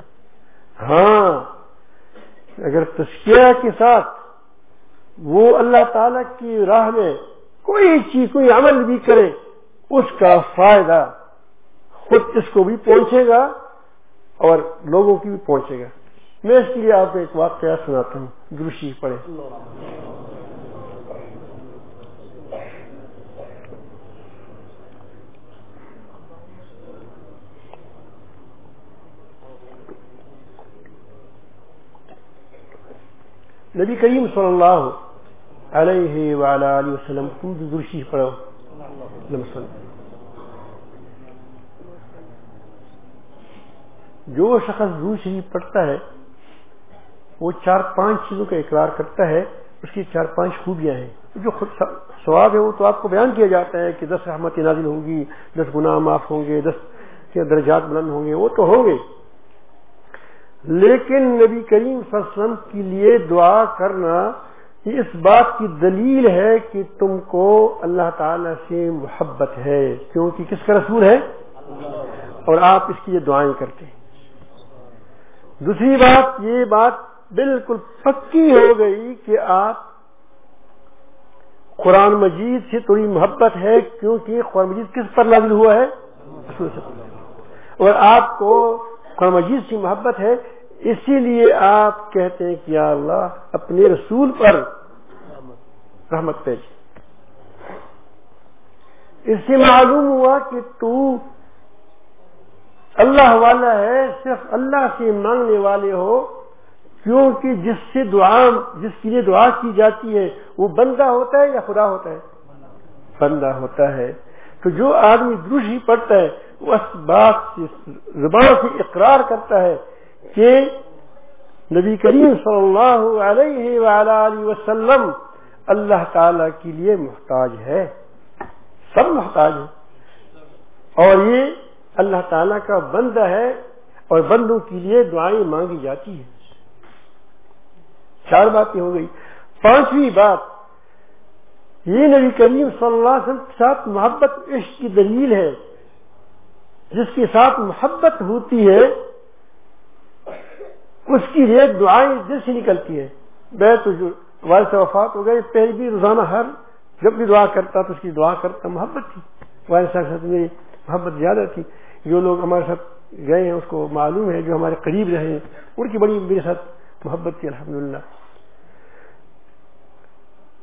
ہاں اگر تشکیہ کے ساتھ وہ اللہ تعالی کی راہ میں کوئی چیز، کوئی عمل بھی کرے، اس کا فائدہ خود اس کو بھی پہنچے گا اور لوگوں کی بھی پہنچے گا۔ میں اس کے لیے آپ کو ایک واقعہ سناتا ہوں، درشی پڑھے نبی کریم صلی اللہ علیہ وآلہ وسلم خود درشی پڑھو۔ جو شخص شریف پڑھتا ہے وہ چار پانچ چیزوں کا اقرار کرتا ہے، اس کی چار پانچ خوبیاں ہیں۔ جو خود سواب ہے، وہ تو آپ کو بیان کیا جاتا ہے کہ دس رحمت نازل ہوں گی، دس گناہ معاف ہوں گے، دس درجات بلند ہوں گے، وہ تو ہوں گے۔ لیکن نبی کریم صلی اللہ علیہ وسلم کے لیے دعا کرنا یہ اس بات کی دلیل ہے کہ تم کو اللہ تعالی سے محبت ہے۔ کیونکہ کس کا رسول ہے؟ اور آپ اس کی یہ دعائیں کرتے ہیں۔ دوسری بات، یہ بات بالکل پکی ہو گئی کہ آپ قرآن مجید سے تھوڑی محبت ہے کیونکہ قرآن مجید کس پر نازل ہوا ہے؟ اور آپ کو قرآن مجید سے محبت ہے، اسی لیے آپ کہتے ہیں کہ اللہ اپنے رسول پر رحمت پیش۔ اس سے معلوم ہوا کہ تو اللہ والا ہے، صرف اللہ سے مانگنے والے ہو۔ کیونکہ جس سے دعا، جس کے لیے دعا کی جاتی ہے، وہ بندہ ہوتا ہے یا خدا ہوتا ہے؟ بندہ ہوتا ہے۔ تو جو آدمی دروشی پڑتا ہے، وہ اس بات سے، زبان سے اقرار کرتا ہے کہ نبی کریم صلی اللہ علیہ وآلہ وسلم اللہ تعالی کے لیے محتاج ہے۔ سب محتاج ہے اور یہ اللہ تعالی کا بندہ ہے اور بندوں کے لیے دعائیں مانگی جاتی ہیں۔ چار باتیں ہو گئی۔ پانچویں بات، یہ نبی کریم صلی اللہ علیہ وسلم کے ساتھ محبت عشق کی دلیل ہے۔ جس کے ساتھ محبت ہوتی ہے، اس کی ریت دعائیں دل سے نکلتی ہے۔ میں تو جو والد سے وفات ہو گئے، پہلے بھی روزانہ ہر جب بھی دعا کرتا تو اس کی دعا کرتا، محبت تھی۔ والد صاحب میں محبت زیادہ تھی۔ جو لوگ ہمارے ساتھ گئے ہیں، اس کو معلوم ہے، جو ہمارے قریب رہے ہیں، ان کی بڑی میرے ساتھ محبت تھی الحمد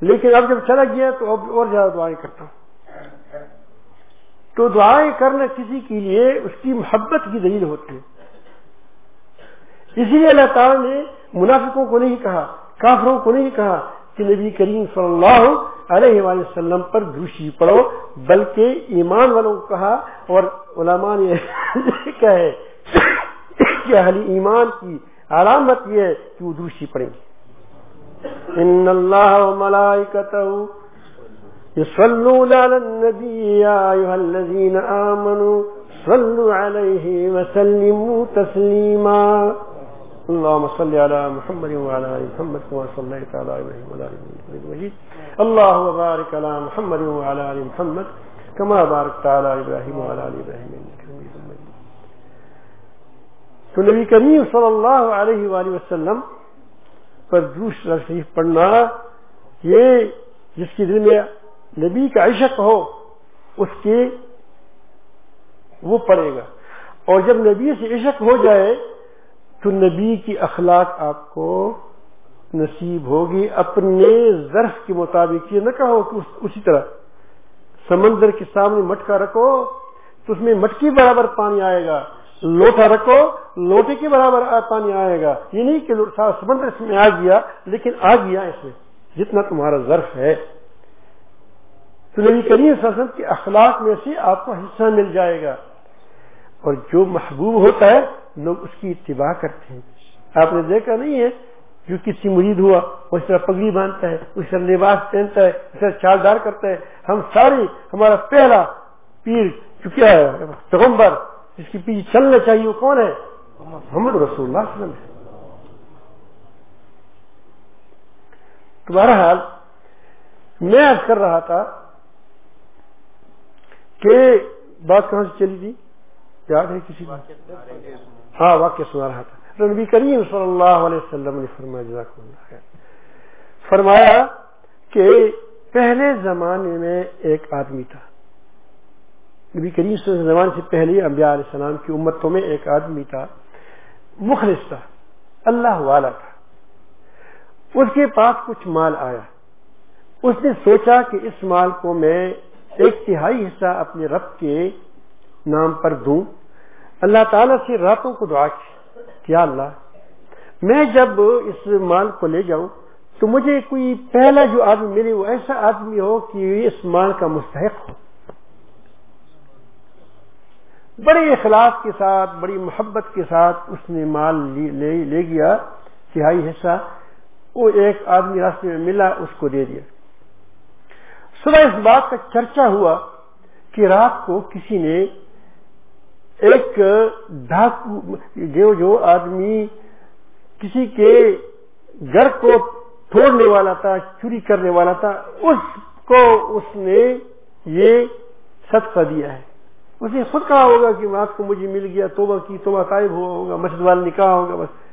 لیکن اب جب چلا گیا تو اب اور زیادہ دعائیں کرتا ہوں۔ تو دعائیں کرنا کسی کے لیے اس کی محبت کی دلیل ہوتی ہے۔ اسی لیے اللہ تعالیٰ نے منافقوں کو نہیں کہا، کافروں کو نہیں کہا کہ نبی کریم صلی اللہ علیہ وآلہ وسلم پر دوشی پڑھو بلکہ ایمان والوں کو کہا اور علماء نے کہے کہ اہل ایمان کی علامت یہ ہے کہ وہ دوشی پڑھیں گے۔ ان اللہ و ملائکتہ يصلون على النبي يا أيها الذين آمنوا صلوا عليه وسلموا تسليما. اللهم صل على محمد وعلى آل محمد كما صليت على إبراهيم وعلى آل إبراهيم اللهم بارك على محمد وعلى آل محمد كما باركت على إبراهيم وعلى آل إبراهيم إنك حميد مجيد. تو نبی کریم صلی اللہ علیہ وآلہ وسلم پر دوسرا شریف پڑھنا یہ جس کی دل میں نبی کا عشق ہو، اس کے وہ پڑے گا۔ اور جب نبی سے عشق ہو جائے، تو نبی کی اخلاق آپ کو نصیب ہوگی۔ اپنے ظرف کے مطابق یہ نہ کہو کہ اسی طرح سمندر کے سامنے مٹکا رکھو، تو اس میں مٹکی برابر پانی آئے گا۔ لوٹا رکھو، لوٹے کے برابر پانی آئے گا۔ یہ نہیں کہ سمندر اس میں آ گیا، لیکن آ گیا اس میں۔ جتنا تمہارا ظرف ہے۔ تو نبی کریم وسلم کے اخلاق میں سے آپ کو حصہ مل جائے گا۔ اور جو محبوب ہوتا ہے، لوگ اس کی اتباع کرتے ہیں۔ آپ نے دیکھا نہیں ہے؟ جو کسی مرید ہوا، وہ اس طرح پگڑی باندھتا ہے، اس طرح لباس پہنتا ہے، اس طرح چالدار کرتا ہے۔ ہم سارے ہمارا پہلا پیر چکیا ہے، پیغمبر جس کی پیچھے چلنا چاہیے وہ کون ہے؟ محمد رسول اللہ علیہ وسلم ہے۔ تمہارا حال میں عرض کر رہا تھا کہ بات کہاں سے چلی تھی؟ یاد ہے کسی بات ہاں واقعہ سنا رہا تھا۔ نبی کریم صلی اللہ علیہ وسلم نے فرمایا اللہ فرمایا کہ پہلے زمانے میں ایک آدمی تھا۔ نبی کریم صلی اللہ علیہ زمانے سے پہلے انبیاء علیہ السلام کی امتوں میں ایک آدمی تھا، مخلص تھا، اللہ والا تھا۔ اس کے پاس کچھ مال آیا۔ اس نے سوچا کہ اس مال کو میں ایک تہائی حصہ اپنے رب کے نام پر دوں۔ اللہ تعالیٰ سے راتوں کو دعا کی کیا اللہ، میں جب اس مال کو لے جاؤں تو مجھے کوئی پہلا جو آدمی ملے وہ ایسا آدمی ہو کہ اس مال کا مستحق ہو۔ بڑے اخلاق کے ساتھ، بڑی محبت کے ساتھ اس نے مال لے گیا، تہائی حصہ، وہ ایک آدمی راستے میں ملا، اس کو دے دیا۔ صبح اس بات کا چرچا ہوا کہ رات کو کسی نے ایک ڈاکو جو جو آدمی کسی کے گھر کو توڑنے والا تھا، چوری کرنے والا تھا، اس کو اس نے یہ صدقہ دیا ہے۔ اس نے خود کہا ہوگا کہ رات کو مجھے مل گیا، توبہ کی، توبہ قائب ہوا ہوگا، مسجد والا نکاح ہوگا بس۔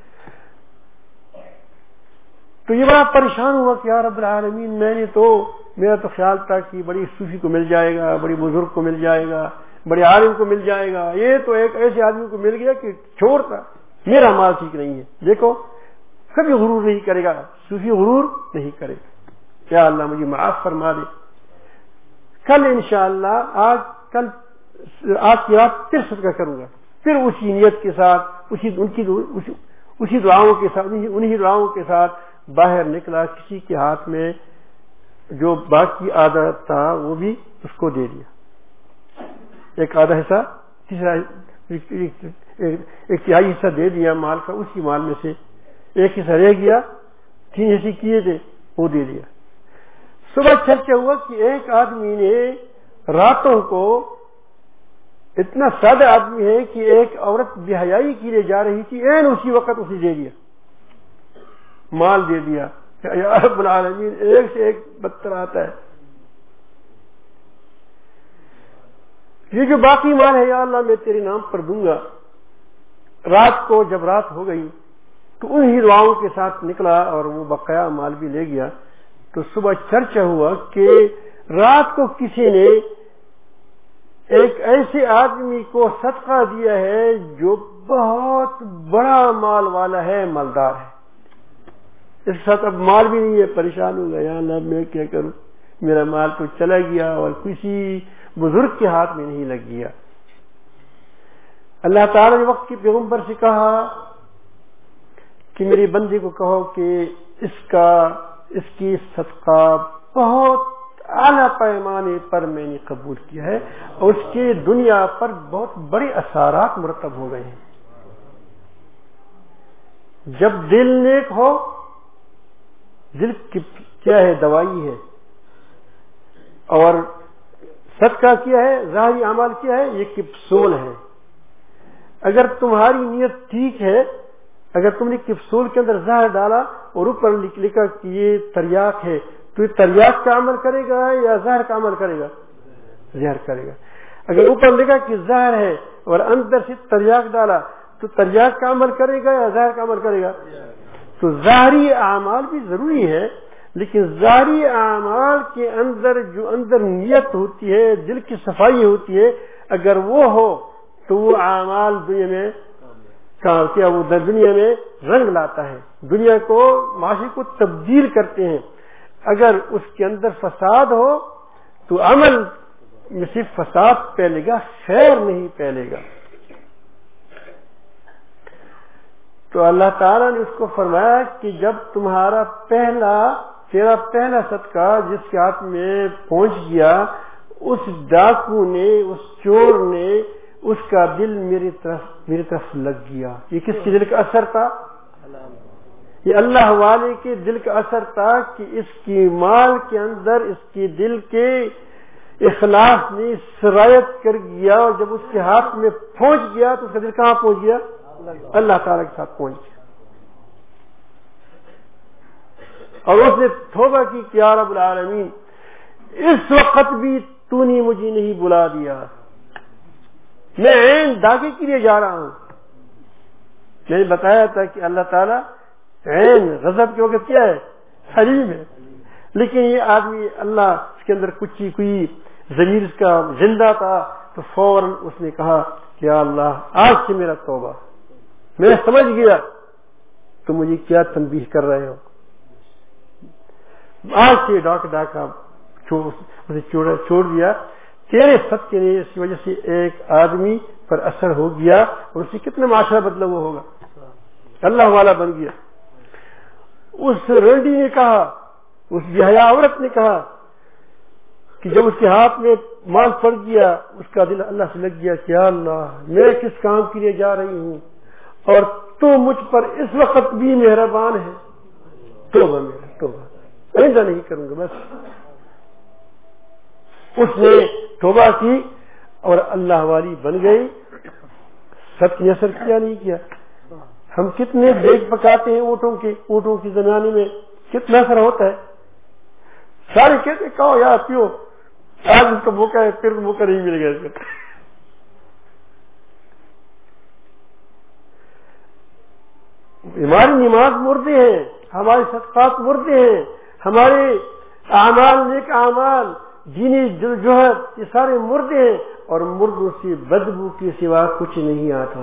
تو یہ بڑا پریشان ہوا کہ یار رب العالمین، میں نے تو، میرا تو خیال تھا کہ بڑی صوفی کو مل جائے گا، بڑی بزرگ کو مل جائے گا، بڑے عالم کو مل جائے گا۔ یہ تو ایک ایسے آدمی کو مل گیا کہ چھوڑ تھا۔ میرا مال ٹھیک نہیں ہے۔ دیکھو، کبھی غرور نہیں کرے گا، صوفی غرور نہیں کرے گا۔ کیا اللہ مجھے معاف فرما دے۔ کل انشاءاللہ، آج کل آج کی رات پھر صدقہ کروں گا۔ پھر اسی نیت کے ساتھ، اسی ان کی اسی دعاؤں کے ساتھ انہی دعاؤں کے ساتھ باہر نکلا، کسی کے ہاتھ میں جو باقی آدھا تھا وہ بھی اس کو دے دیا۔ ایک آدھا حصہ، تیسرا، ایک تہائی حصہ دے دیا مال کا، اسی مال میں سے ایک حصہ رہ گیا، تین حصے کیے تھے، وہ دے دیا۔ صبح چرچا ہوا کہ ایک آدمی نے راتوں کو اتنا سادہ آدمی ہے کہ ایک عورت بے حیائی کے لیے جا رہی تھی، این اسی وقت اسے دے دیا۔ مال دے دیا یا رب العالمین، ایک سے ایک بدتر آتا ہے۔ یہ جو باقی مال ہے، یا اللہ، میں تیرے نام پر دوں گا۔ رات کو جب رات ہو گئی، تو ان ہی دعاؤں کے ساتھ نکلا اور وہ بقایا مال بھی لے گیا۔ تو صبح چرچا ہوا کہ رات کو کسی نے ایک ایسے آدمی کو صدقہ دیا ہے جو بہت بڑا مال والا ہے، مالدار ہے۔ اس ساتھ اب مال بھی نہیں ہے، پریشان ہو گیا۔ اللہ میں کیا کروں؟ میرا مال تو چلا گیا اور کسی بزرگ کے ہاتھ میں نہیں لگ گیا۔ اللہ تعالی نے وقت کی پیغمبر سے کہا کہ میری بندی کو کہو کہ اس کا، اس کی صدقہ بہت اعلی پیمانے پر میں نے قبول کیا ہے اور اس کے دنیا پر بہت بڑے اثرات مرتب ہو گئے ہیں۔ جب دل نیک ہو، دل کیا ہے، دوائی ہے۔ اور صدقہ کیا ہے، ظاہری عمل کیا ہے، یہ کپسول ہے۔ اگر تمہاری نیت ٹھیک ہے، اگر تم نے کپسول کے اندر زہر ڈالا اور اوپر لکھا کہ یہ تریاق ہے تو یہ تریاق کا عمل کرے گا یا زہر کا عمل کرے گا؟ زہر کرے گا۔ اگر اوپر لکھا کہ زہر ہے اور اندر سے تریاق ڈالا، تو تریاق کا عمل کرے گا یا زہر کا عمل کرے گا؟ تو ظاہری اعمال بھی ضروری ہے لیکن ظاہری اعمال کے اندر جو اندر نیت ہوتی ہے، دل کی صفائی ہوتی ہے، اگر وہ ہو، تو وہ اعمال دنیا میں کیا، وہ دنیا میں رنگ لاتا ہے۔ دنیا کو معاشی کو تبدیل کرتے ہیں۔ اگر اس کے اندر فساد ہو، تو عمل میں صرف فساد پھیلے گا، خیر نہیں پھیلے گا۔ تو اللہ تعالیٰ نے اس کو فرمایا کہ جب تمہارا پہلا، تیرا پہلا صدقہ جس کے ہاتھ میں پہنچ گیا، اس ڈاکو نے، اس چور نے، اس کا دل میری طرف میری طرف لگ گیا۔ یہ کس کے دل کا اثر تھا؟ یہ اللہ والے کے دل کا اثر تھا کہ اس کی مال کے اندر اس کی دل کے اخلاص نے سرایت کر گیا اور جب اس کے ہاتھ میں پہنچ گیا تو اس کا دل کہاں پہنچ گیا؟ اللہ تعالی کے ساتھ پہنچ گیا۔ اور اس نے توبہ کی کیا رب العالمین، اس وقت بھی تو نے مجھے نہیں بلا دیا۔ میں عین داغے کے لیے جا رہا ہوں۔ میں نے بتایا تھا کہ اللہ تعالیٰ عین، غضب کے وقت کیا ہے؟ حریم ہے۔ لیکن یہ آدمی اللہ اس کے اندر کچھ کوئی زمیر اس کا زندہ تھا تو فوراً اس نے کہا کہ اللہ، آج سے میرا توبہ۔ میں سمجھ گیا تو مجھے کیا تنبیہ کر رہے ہو۔ آج سے ڈاک ڈاکا چھوڑ دیا۔ تیرے سب کے لیے اس کی وجہ سے ایک آدمی پر اثر ہو گیا اور اسے کتنا معاشرہ بدلا وہ ہوگا۔ اللہ والا بن گیا۔ اس رنڈی نے کہا، اس جہیا عورت نے کہا کہ جب اس کے ہاتھ میں مال پڑ گیا، اس کا دل اللہ سے لگ گیا کہ اللہ، میں کس کام کے لیے جا رہی ہوں؟ اور تو مجھ پر اس وقت بھی مہربان ہے۔ توبہ میرا، توبہ۔ ایسا نہیں کروں گا، بس۔ اس نے توبہ کی اور اللہ والی بن گئی۔ سب کی اثر کیا نہیں کیا۔ ہم کتنے دیکھ پکاتے ہیں اونٹوں کے اونٹوں کی زمانے میں؟ کتنا اثر ہوتا ہے؟ سارے کہتے کہو یار پیو۔ آج اس کا موقع ہے، پھر موقع نہیں ملے گا اس کا ہماری نماز مردے ہیں، ہمارے صدقات مردے ہیں، ہمارے اعمال نیک اعمال جینی جوہر یہ سارے مردے ہیں، اور مردوں سے بدبو کے سوا کچھ نہیں آتا۔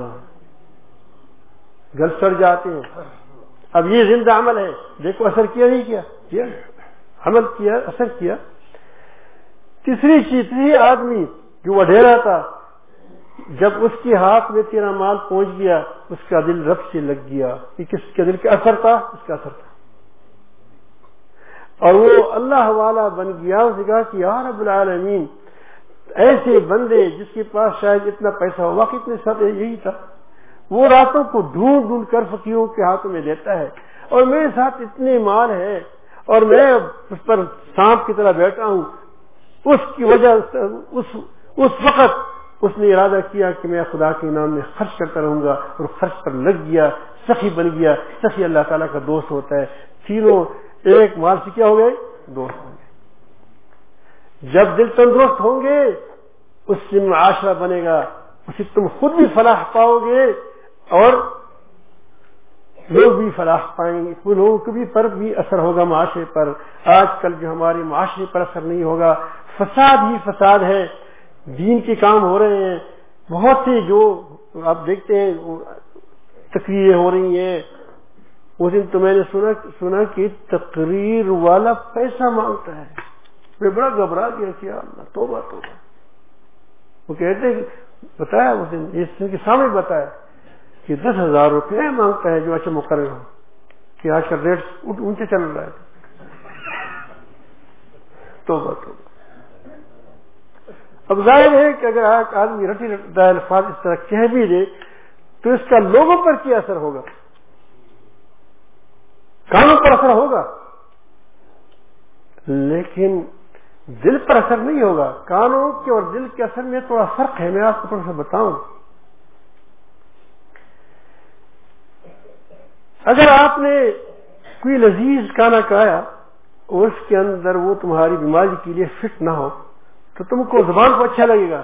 گل سڑ جاتے ہیں۔ اب یہ زندہ عمل ہے۔ دیکھو اثر کیا نہیں کیا۔ کیا؟ عمل کیا اثر کیا۔ تیسری چیز تیسری آدمی جو وڈیرا تھا جب اس کے ہاتھ میں تیرا مال پہنچ گیا اس کا دل رب سے لگ گیا۔ یہ کس کے دل کا اثر تھا؟ اس کا اثر تھا۔ اور وہ اللہ والا بن گیا اس نے کہا کہ یا رب العالمین ایسے بندے جس کے پاس شاید اتنا پیسہ ہو واقعی اتنے ساتھ یہی تھا۔ وہ راتوں کو ڈھونڈ ڈھونڈ کر فقیروں کے ہاتھوں میں دیتا ہے اور میرے ساتھ اتنے مال ہے اور میں اس پر سانپ کی طرح بیٹھا ہوں۔ اس کی وجہ اس اس وقت اس نے ارادہ کیا کہ میں خدا کے نام میں خرچ کرتا رہوں گا اور خرچ پر لگ گیا، سخی بن گیا۔ سخی اللہ تعالیٰ کا دوست ہوتا ہے۔ تینوں ایک مال سے کیا ہو گئے؟ دوست ہوں گے۔ جب دل تندرست ہوں گے، اس سے معاشرہ بنے گا۔ اس سے تم خود بھی فلاح پاؤ گے۔ اور لوگ بھی فلاح پائیں گے۔ لوگوں کو بھی پر بھی اثر ہوگا معاشرے پر۔ آج کل جو ہمارے معاشرے پر اثر نہیں ہوگا۔ فساد ہی فساد ہے۔ دین کے کام ہو رہے ہیں۔ بہت سے جو آپ دیکھتے ہیں تقریریں ہو رہی ہیں۔ اس دن تو میں نے سنا سنا کہ تقریر والا پیسہ مانگتا ہے۔ میں بڑا گھبرا گیا کیا اللہ، توبہ توبہ۔ وہ کہتے بتایا اس دن اس دن کے سامنے بتایا۔ کہ دس ہزار روپے مانگتا ہے جو اچھا مقرر ہو۔ کہ آج کل ریٹ اونچے چل رہا ہے۔ توبہ توبہ۔ اب ظاہر ہے کہ اگر آدمی رٹی رٹتا الفاظ اس طرح کہہ بھی دے، تو اس کا لوگوں پر کیا اثر ہوگا؟ کانوں پر اثر ہوگا؟ لیکن دل پر اثر نہیں ہوگا۔ کانوں کے اور دل کے اثر میں تھوڑا فرق ہے، میں آپ کو تھوڑا سا بتاؤں۔ اگر آپ نے کوئی لذیذ کھانا کھایا اور اس کے اندر وہ تمہاری بیماری کے لیے فٹ نہ ہو، تو تم کو زبان کو اچھا لگے گا۔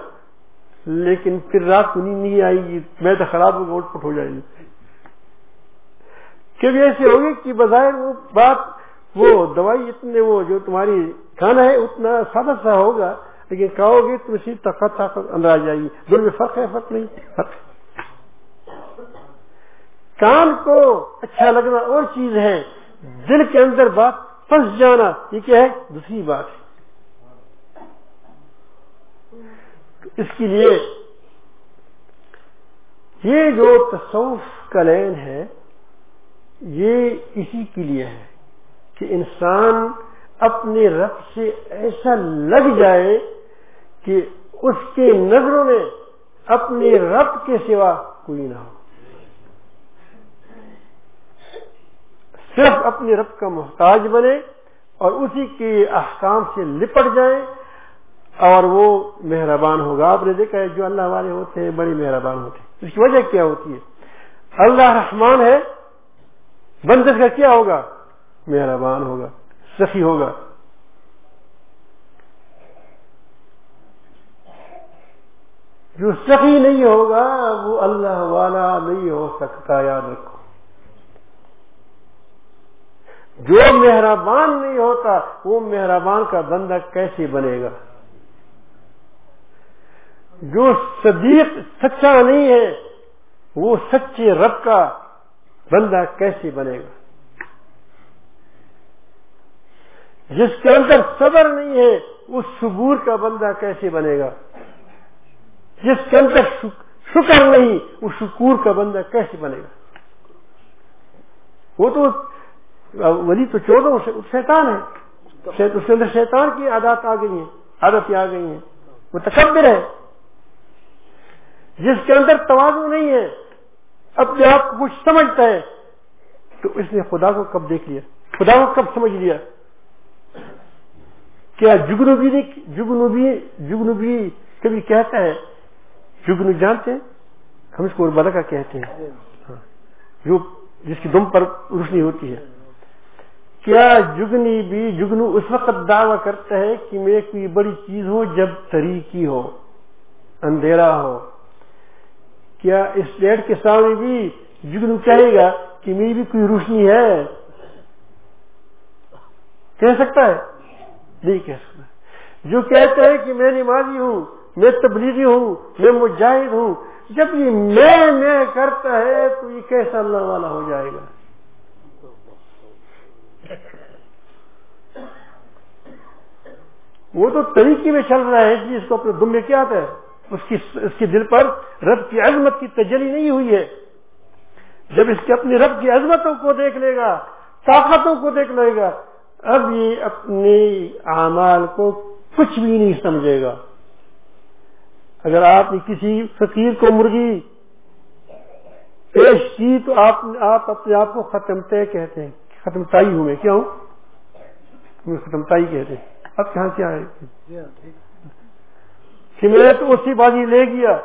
لیکن پھر رات کو نیند نہیں آئے گی، میں تو خراب ہوگا اٹھ پٹ ہو جائے گی۔ کیونکہ ایسے ہوگی کہ بظاہر وہ بات، وہ دوائی اتنے وہ جو تمہاری کھانا ہے، اتنا سادہ سا ہوگا، لیکن کہو گے تو اسی طاقت طاقت اندر آ جائے گی۔ دونوں میں فرق ہے، فرق نہیں، فرق کان کو اچھا لگنا اور چیز ہے۔ دل کے اندر بات پھنس جانا، یہ کیا ہے؟ دوسری بات ہے۔ اس کے لیے یہ جو تصوف کا لین ہے، یہ اسی کے لیے ہے کہ انسان اپنے رب سے ایسا لگ جائے کہ اس کے نظروں میں اپنے رب کے سوا کوئی نہ ہو۔ صرف اپنے رب کا محتاج بنے اور اسی کے احکام سے لپٹ جائے اور وہ مہربان ہوگا۔ آپ نے دیکھا ہے جو اللہ والے ہوتے ہیں بڑی مہربان ہوتے ہیں۔ اس کی وجہ کیا ہوتی ہے؟ اللہ رحمان ہے بندر کا کیا ہوگا؟ مہربان ہوگا، سخی ہوگا۔ جو سخی نہیں ہوگا، وہ اللہ والا نہیں ہو سکتا، یاد رکھو۔ جو مہربان نہیں ہوتا، وہ مہربان کا بندہ کیسے بنے گا؟ جو صدیق سچا نہیں ہے، وہ سچے رب کا بندہ کیسے بنے گا؟ جس کے اندر صبر نہیں ہے وہ سبور کا بندہ کیسے بنے گا؟ جس کے اندر شکر نہیں وہ شکور کا بندہ کیسے بنے گا؟ وہ تو ولی تو چودہ شیطان ہے۔ اس کے اندر شیطان کی عادت آ گئی ہیں عادتیں آ گئی ہیں۔ وہ تکبر ہے۔ جس کے اندر توازو نہیں ہے اپنے آپ کو کچھ سمجھتا ہے تو اس نے خدا کو کب دیکھ لیا؟ خدا کو کب سمجھ لیا؟ کیا جگنوبی نے جگنوبی جگنوبی کبھی کہتا ہے؟ جگنو جانتے ہیں؟ ہم اس کو کا کہتے ہیں۔ ہاں۔ جو جس کی دم پر روشنی ہوتی ہے۔ کیا جگنی بھی جگنو اس وقت دعوی کرتا ہے کہ میں کوئی بڑی چیز ہو جب تریقی ہو، اندھیرا ہو۔ کیا اس ڈیٹ کے سامنے بھی جگنو کہے گا کہ میری بھی کوئی روشنی ہے؟ کہہ سکتا ہے؟ نہیں کہہ سکتا۔ جو کہتا ہے کہ میں نمازی ہوں، میں تبلیغی ہوں، میں مجاہد ہوں، جب یہ میں میں کرتا ہے تو یہ کیسا اللہ والا ہو جائے گا؟ وہ تو طریقے میں چل رہا ہے جی، اس کو اپنے دم میں کیا آتا ہے؟ اس کی، اس کے دل پر رب کی عظمت کی تجلی نہیں ہوئی ہے۔ جب اس کے اپنی رب کی عظمتوں کو دیکھ لے گا، طاقتوں کو دیکھ لے گا، اب یہ اپنے اعمال کو کچھ بھی نہیں سمجھے گا۔ اگر آپ نے کسی فقیر کو مرغی پیش کی، تو آپ آپ اپنے آپ کو ختم طے کہتے ہیں، ختم تائی ہوں میں کیوں ختم تائی کہتے ہیں۔ اب کہاں سے آئے؟ کہ میں تو اسی بازی لے گیا۔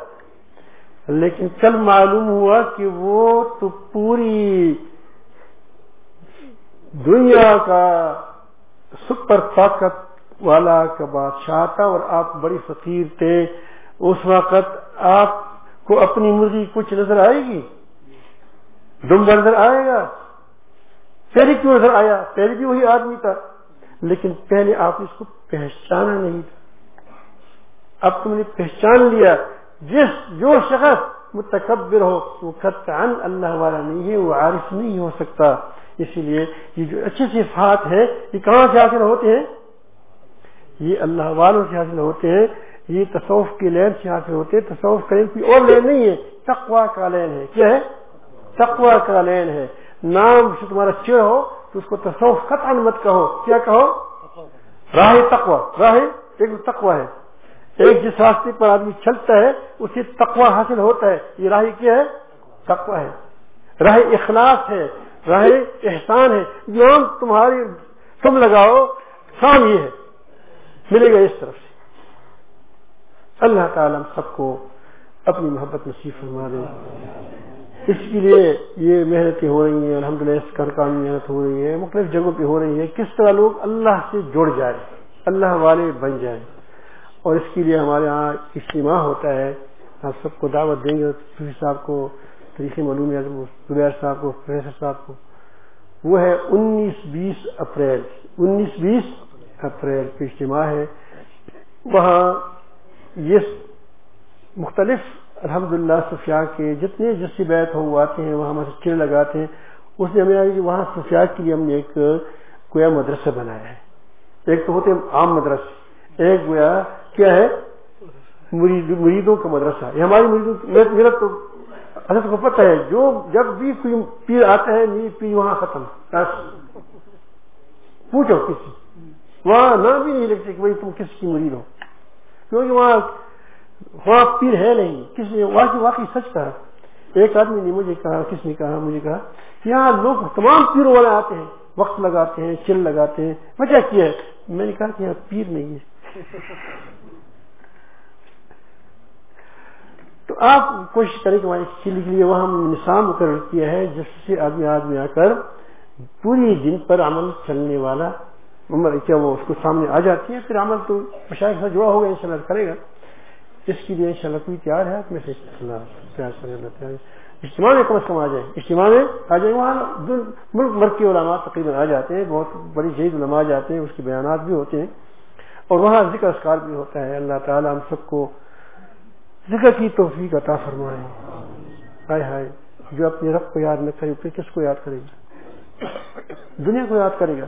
لیکن کل معلوم ہوا کہ وہ تو پوری دنیا کا سپر طاقت والا کا بادشاہ تھا اور آپ بڑی فقیر تھے۔ اس وقت آپ کو اپنی مرغی کچھ نظر آئے گی؟ دم نظر آئے گا؟ پہلے کیوں نظر آیا؟ پہلے بھی وہی آدمی تھا۔ لیکن پہلے آپ اس کو پہچانا نہیں تھا۔ اب تم نے پہچان لیا، جس جو شخص متکبر ہو، وہ قطعا اللہ والا نہیں ہے، وہ عارف نہیں ہو سکتا۔ اسی لیے یہ جو اچھے صفات ہے یہ کہاں سے حاصل ہوتے ہیں؟ یہ اللہ والوں سے حاصل ہوتے ہیں، یہ تصوف کی لین سے حاصل ہوتے ہیں۔ تصوف کا کوئی اور لین نہیں ہے تقوا کا لین ہے۔ کیا ہے؟ تقوا کا لین ہے۔ نام سے تمہارا چڑ ہو تو اس کو تصوف قطعا مت کہو۔ کیا کہو؟ راہ تقوا راہ ایک تقوا ہے۔ ایک جس راستے پر آدمی چلتا ہے اسے تقوا حاصل ہوتا ہے۔ یہ راہ کیا ہے؟ تقوا ہے۔ راہ اخلاص ہے۔ راہ احسان ہے۔ نام تمہاری تم لگاؤ کام یہ ہے۔ ملے گا اس طرف سے۔ اللہ تعالی سب کو اپنی محبت نصیب فرما دے۔ اس کے لیے یہ محنتیں ہو رہی ہیں الحمد للہ اس کا محنت ہو رہی ہے مختلف جگہوں پہ ہو رہی ہے کس طرح لوگ اللہ سے جڑ جائے اللہ والے بن جائیں۔ اور اس کے لیے ہمارے یہاں اجتماع ہوتا ہے آپ سب کو دعوت دیں گے صاحب کو، تاریخی معلوم زبیر صاحب کو، پروفیسر صاحب کو۔ وہ ہے انیس بیس اپریل، انیس بیس اپریل کا اجتماع ہے۔ وہاں یہ مختلف الحمد للہ صفیہ کے جتنے جس بیت ہو وہ آتے ہیں، وہاں ہمارے چڑ لگاتے ہیں، اس نے ہمیں کہ وہاں صفیہ کے لیے ہم نے ایک، گویا مدرسہ بنایا ہے۔ ایک تو ہوتے ہیں عام مدرسے۔ ایک گویا کیا ہے؟ مرید، مریدوں کا مدرسہ۔ یہ ہماری مریدوں میرا تو حضرت کو پتہ ہے، جو جب بھی کوئی پیر آتا ہے، میری پیر وہاں ختم پوچھو کسی۔ وہاں نام بھی نہیں لگتے کہ بھائی تم کس کی مرید ہو۔ کیونکہ وہاں وہاں پیر ہے نہیں۔ کس نے واقعی واقعی سچ کہا؟ ایک آدمی نے مجھے کہا، کس نے کہا؟ مجھے کہا، یہاں لوگ تمام پیروں والے آتے ہیں، وقت لگاتے ہیں، چل لگاتے ہیں۔ وجہ کیا ہے میں نے کہا کہ یہاں پیر نہیں ہے۔ تو آپ کوشش کریں کہ چل کے لیے وہاں نظام مقرر کیا ہے۔ جس سے آدمی آدمی آ کر پوری دن پر عمل چلنے والا کیا وہ اس کو سامنے آ جاتی ہے، پھر عمل تو مشاہد سے جڑا ہوگا ان شاء اللہ کرے گا۔ اس کے لیے ان شاء اللہ کوئی تیار ہے، میں سے اجتماع میں کم از کم آ جائیں۔ اجتماع میں آ جائیں، وہاں ملک مرک کے علماء تقریباً آ جاتے ہیں، بہت بڑی جید علماء جاتے ہیں، اس کے بیانات بھی ہوتے ہیں۔ اور وہاں ذکر اسکار بھی ہوتا ہے۔ اللہ تعالیٰ ہم سب کو ذکر کی توفیق عطا فرمائے۔ ہائے ہائے، جو اپنے رب کو یاد نہ کرے، پھر کس کو یاد کرے گا؟ دنیا کو یاد کرے گا۔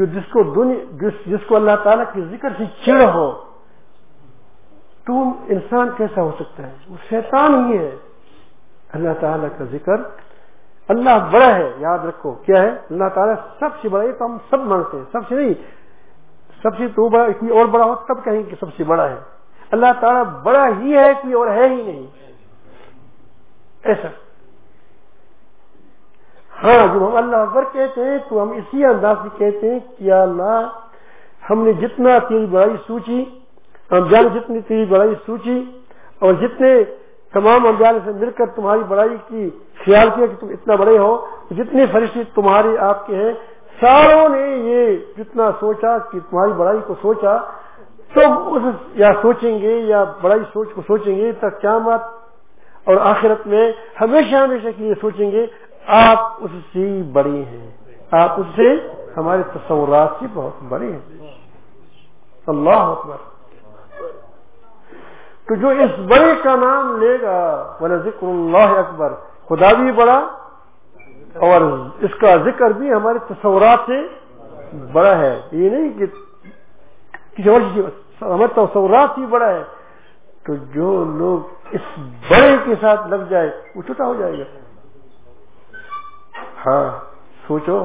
کہ جس کو دنیا جس کو اللہ تعالیٰ کے ذکر سے چڑ ہو، تو انسان کیسا ہو سکتا ہے؟ وہ شیطان ہی ہے۔ اللہ تعالیٰ کا ذکر اللہ بڑا ہے، یاد رکھو۔ کیا ہے؟ اللہ تعالیٰ سب سے بڑا ہے تو ہم سب مانتے ہیں۔ سب سے نہیں، سب سے تو بڑا کوئی اور بڑا ہو تب کہیں کہ سب سے بڑا ہے۔ اللہ تعالیٰ بڑا ہی ہے کوئی اور ہے ہی نہیں۔ ایسا۔ ہاں جب ہم اللہ اکبر کہتے ہیں تو ہم اسی انداز سے کہتے ہیں کہ اللہ، ہم نے جتنا تیری بڑائی سوچی امجان جتنی تیری بڑائی سوچی، اور جتنے تمام امجان سے مل کر تمہاری بڑائی کی خیال کیا کہ تم اتنا بڑے ہو، جتنے فرشتے تمہارے آپ کے ہیں، ساروں نے یہ جتنا سوچا کہ تمہاری بڑائی کو سوچا تم اس یا سوچیں گے یا بڑائی سوچ کو سوچیں گے تک قیامت اور آخرت میں ہمیشہ ہمیشہ کے لیے سوچیں گے۔ آپ اس سے بڑے ہیں۔ آپ اس سے ہمارے تصورات سے بہت بڑے ہیں۔ اللہ اکبر۔ تو جو اس بڑے کا نام لے گا وہ ذکر اللہ اکبر۔ خدا بھی بڑا اور اس کا ذکر بھی ہمارے تصورات سے بڑا ہے۔ یہ نہیں کہ کسی اور ہمارے تصورات ہی بڑا ہے۔ تو جو لوگ اس بڑے کے ساتھ لگ جائے، وہ چھوٹا ہو جائے گا۔ ہاں سوچو۔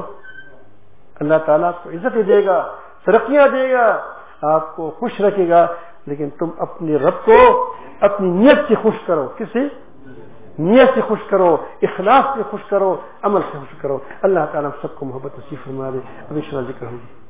اللہ تعالیٰ آپ کو عزت دے گا، ترقیاں دے گا، آپ کو خوش رکھے گا۔ لیکن تم اپنے رب کو اپنی نیت سے خوش کرو۔ کسی نیت سے خوش کرو، اخلاص سے خوش کرو، عمل سے خوش کرو۔ اللہ تعالیٰ سب کو محبت نصیب فرما دے۔ ابھی شرح ذکر ہوگی